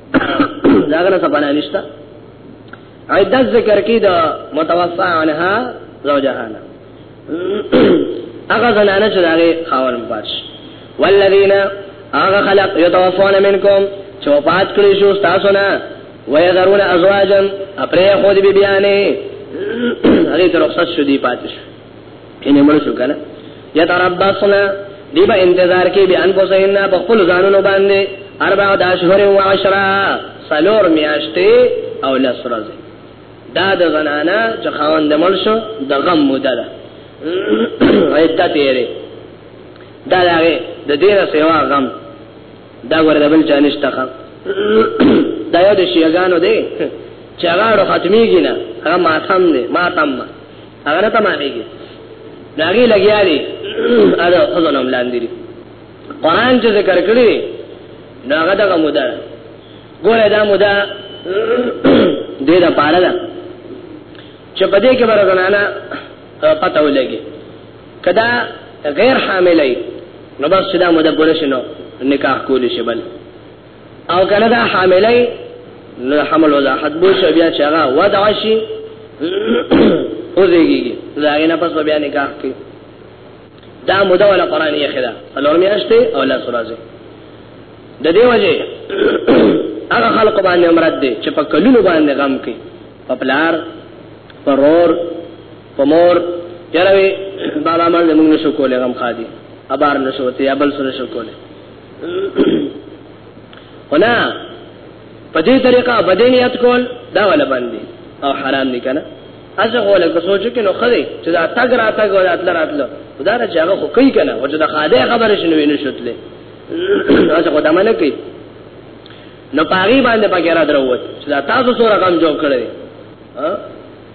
داغه څه باندې نشته عدت ذکر کی دا متوفا عنها زوجها هغه زنانه چې داغه خاون پات والذین هغه خلق یتوفون منکم چوپات کړی شو تاسو نه ويذرون ازواجا اپره خود بی بیانه هغه تر رخصت شو دی پاتې شو ان مړ شو کنه یتربصنا دی به انتظار کې به ان پوسین په خپل ځانونو باندې اربع د اشهر او عشرا سلور میاشتې او لسرز دا د زنانا چې خاوند مړ شو د غم موده ده ایت تیرې دا لاره د دې سیوا غم دا ورته بل جانش تخم دا یو د شیګانو دی چې هغه ختميږي نه هغه ماتم دی ماتم هغه نه تمامېږي داګه لګیالي ادا خزونه ملاندې دي قران چې ذکر کړی نو هغه دغه مودا ګوره دا مودا دې دا پاره ده چې په دې کې ورغنانا پته ولګي کدا غیر حاملې نو بس دا مودا پوره شنو نکاح کول شي بل او کنه دا حاملای نو حمل ولا حد بو شو بیا چې هغه وضع شي او زیږي دا غي نه پس بیا نکاح کوي دا مودا ولا قران یې خدا څلور میاشتې او لا سورازه د دې وجه هغه خلق باندې امرت دي چې په کلونو باندې غم کوي په پلار پرور پمور یاره بابا مال موږ نشو کولای غم خادي ابار نشو ته یا بل سره نشو کولای ولا په دې طریقه بدن یاد کول دا ولا باندې او حرام دي کنه اځه غوله که سوچ کې نو خدي چې دا تګ را تګ ولا اتل راتلو دا چې هغه خو کوي کنه او چې دا خاله خبره شنو ویني شتلې اځه خو دا منه کوي نو پاغي باندې پکې را دروت چې دا تاسو سره کم جوړ کړی ها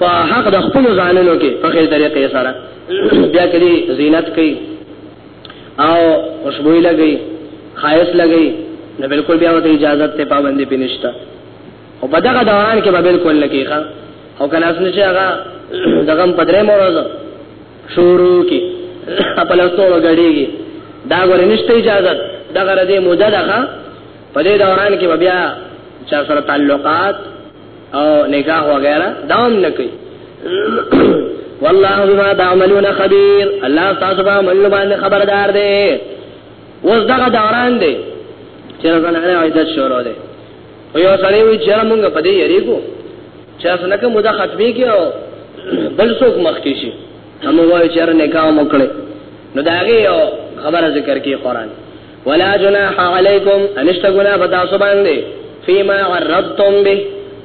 په حق د خپل ځانونو کې په خې طریقې سره بیا کړي زینت کوي او خوشبوئی لګي خایس لګي نو بالکل بیا وته اجازه ته پابندي پینشتا او په دغه دوران کې به بالکل لګي ښا او کله اسنه چې هغه دغه په درې مورز شروع کی په لاسو غړيږي دا غوړې نشته اجازه دغه ردی موده ده په دې دوران کې بیا چا سره تعلقات او نکاح وغیرہ دام نکی والله بما تعملون خبير الله تاسو به عمل باندې خبردار دی اوس دغه دوران دی چې زنانه عیدت شروع دی او یو سړی وی چې موږ په دې یریګو چې اسنه کوم دا ختمي کې او بل څوک مخ کې شي هم وایي چې نکاح مو کړې نو دا هغه خبره ذکر کې قرآن ولا جناح علیکم انشتا گناہ بتاسو باندې فیما عرضتم به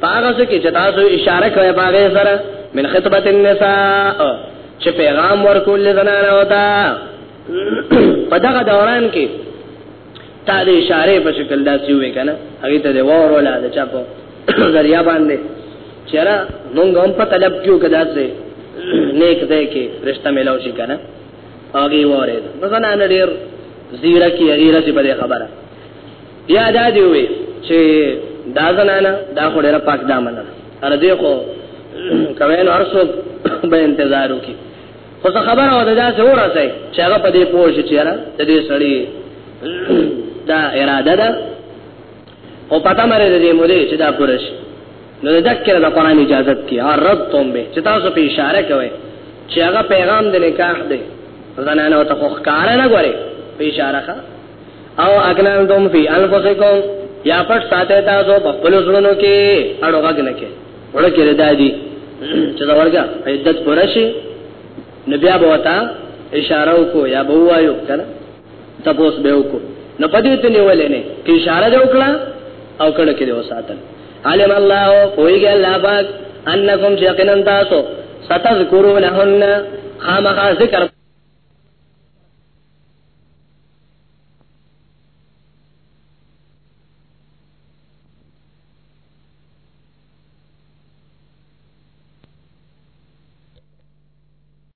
پاغه سکی چې تاسو اشاره کوي پاغه سره من خطبه النساء چې پیغام ورکول زنانه وتا په دغه دوران کې تا دې اشاره په شکل داسې وې کنه هغه ته وور ولا د چاپو ذریعہ باندې چیرې مونږ هم په طلب کیو کدا سه نیک دې کې رشتہ ملاو شي کنه هغه واره نو زنه نه ډیر زیره کی هغه راځي په خبره بیا دا دی وی چې دا زنه نه دا خو ډیر پاک دامن ار دې خو کوي نو ارسو به انتظار وکي خو خبره ودا دا څه ورسه چې هغه په دې پوه شي چې را د دې سړی دا اراده ده او پتا مره دې مودې چې دا پرش نو د ذکر د قران اجازه کی عرض توم به چې تاسو په اشاره کوي چې هغه پیغام د نکاح دی زنانه او ته خو ښکار نه غوري په اشاره ښه او اغنان دوم فی انفسکم یا پټ ساته تاسو په خپل زړونو کې اړو غږ نه کې وړه کې ردا دي چې دا ورګه عدت پرشي نبي ابو وتا اشاره وکړو یا بوایو کنه تپوس به وکړو نو پدې ته نیولې نه کې اشاره دی وکړه او کړه کې دی وساتل علم الله پویږي الله پاک انکم یقینا تاسو ستذکرونهن خامخا ذکر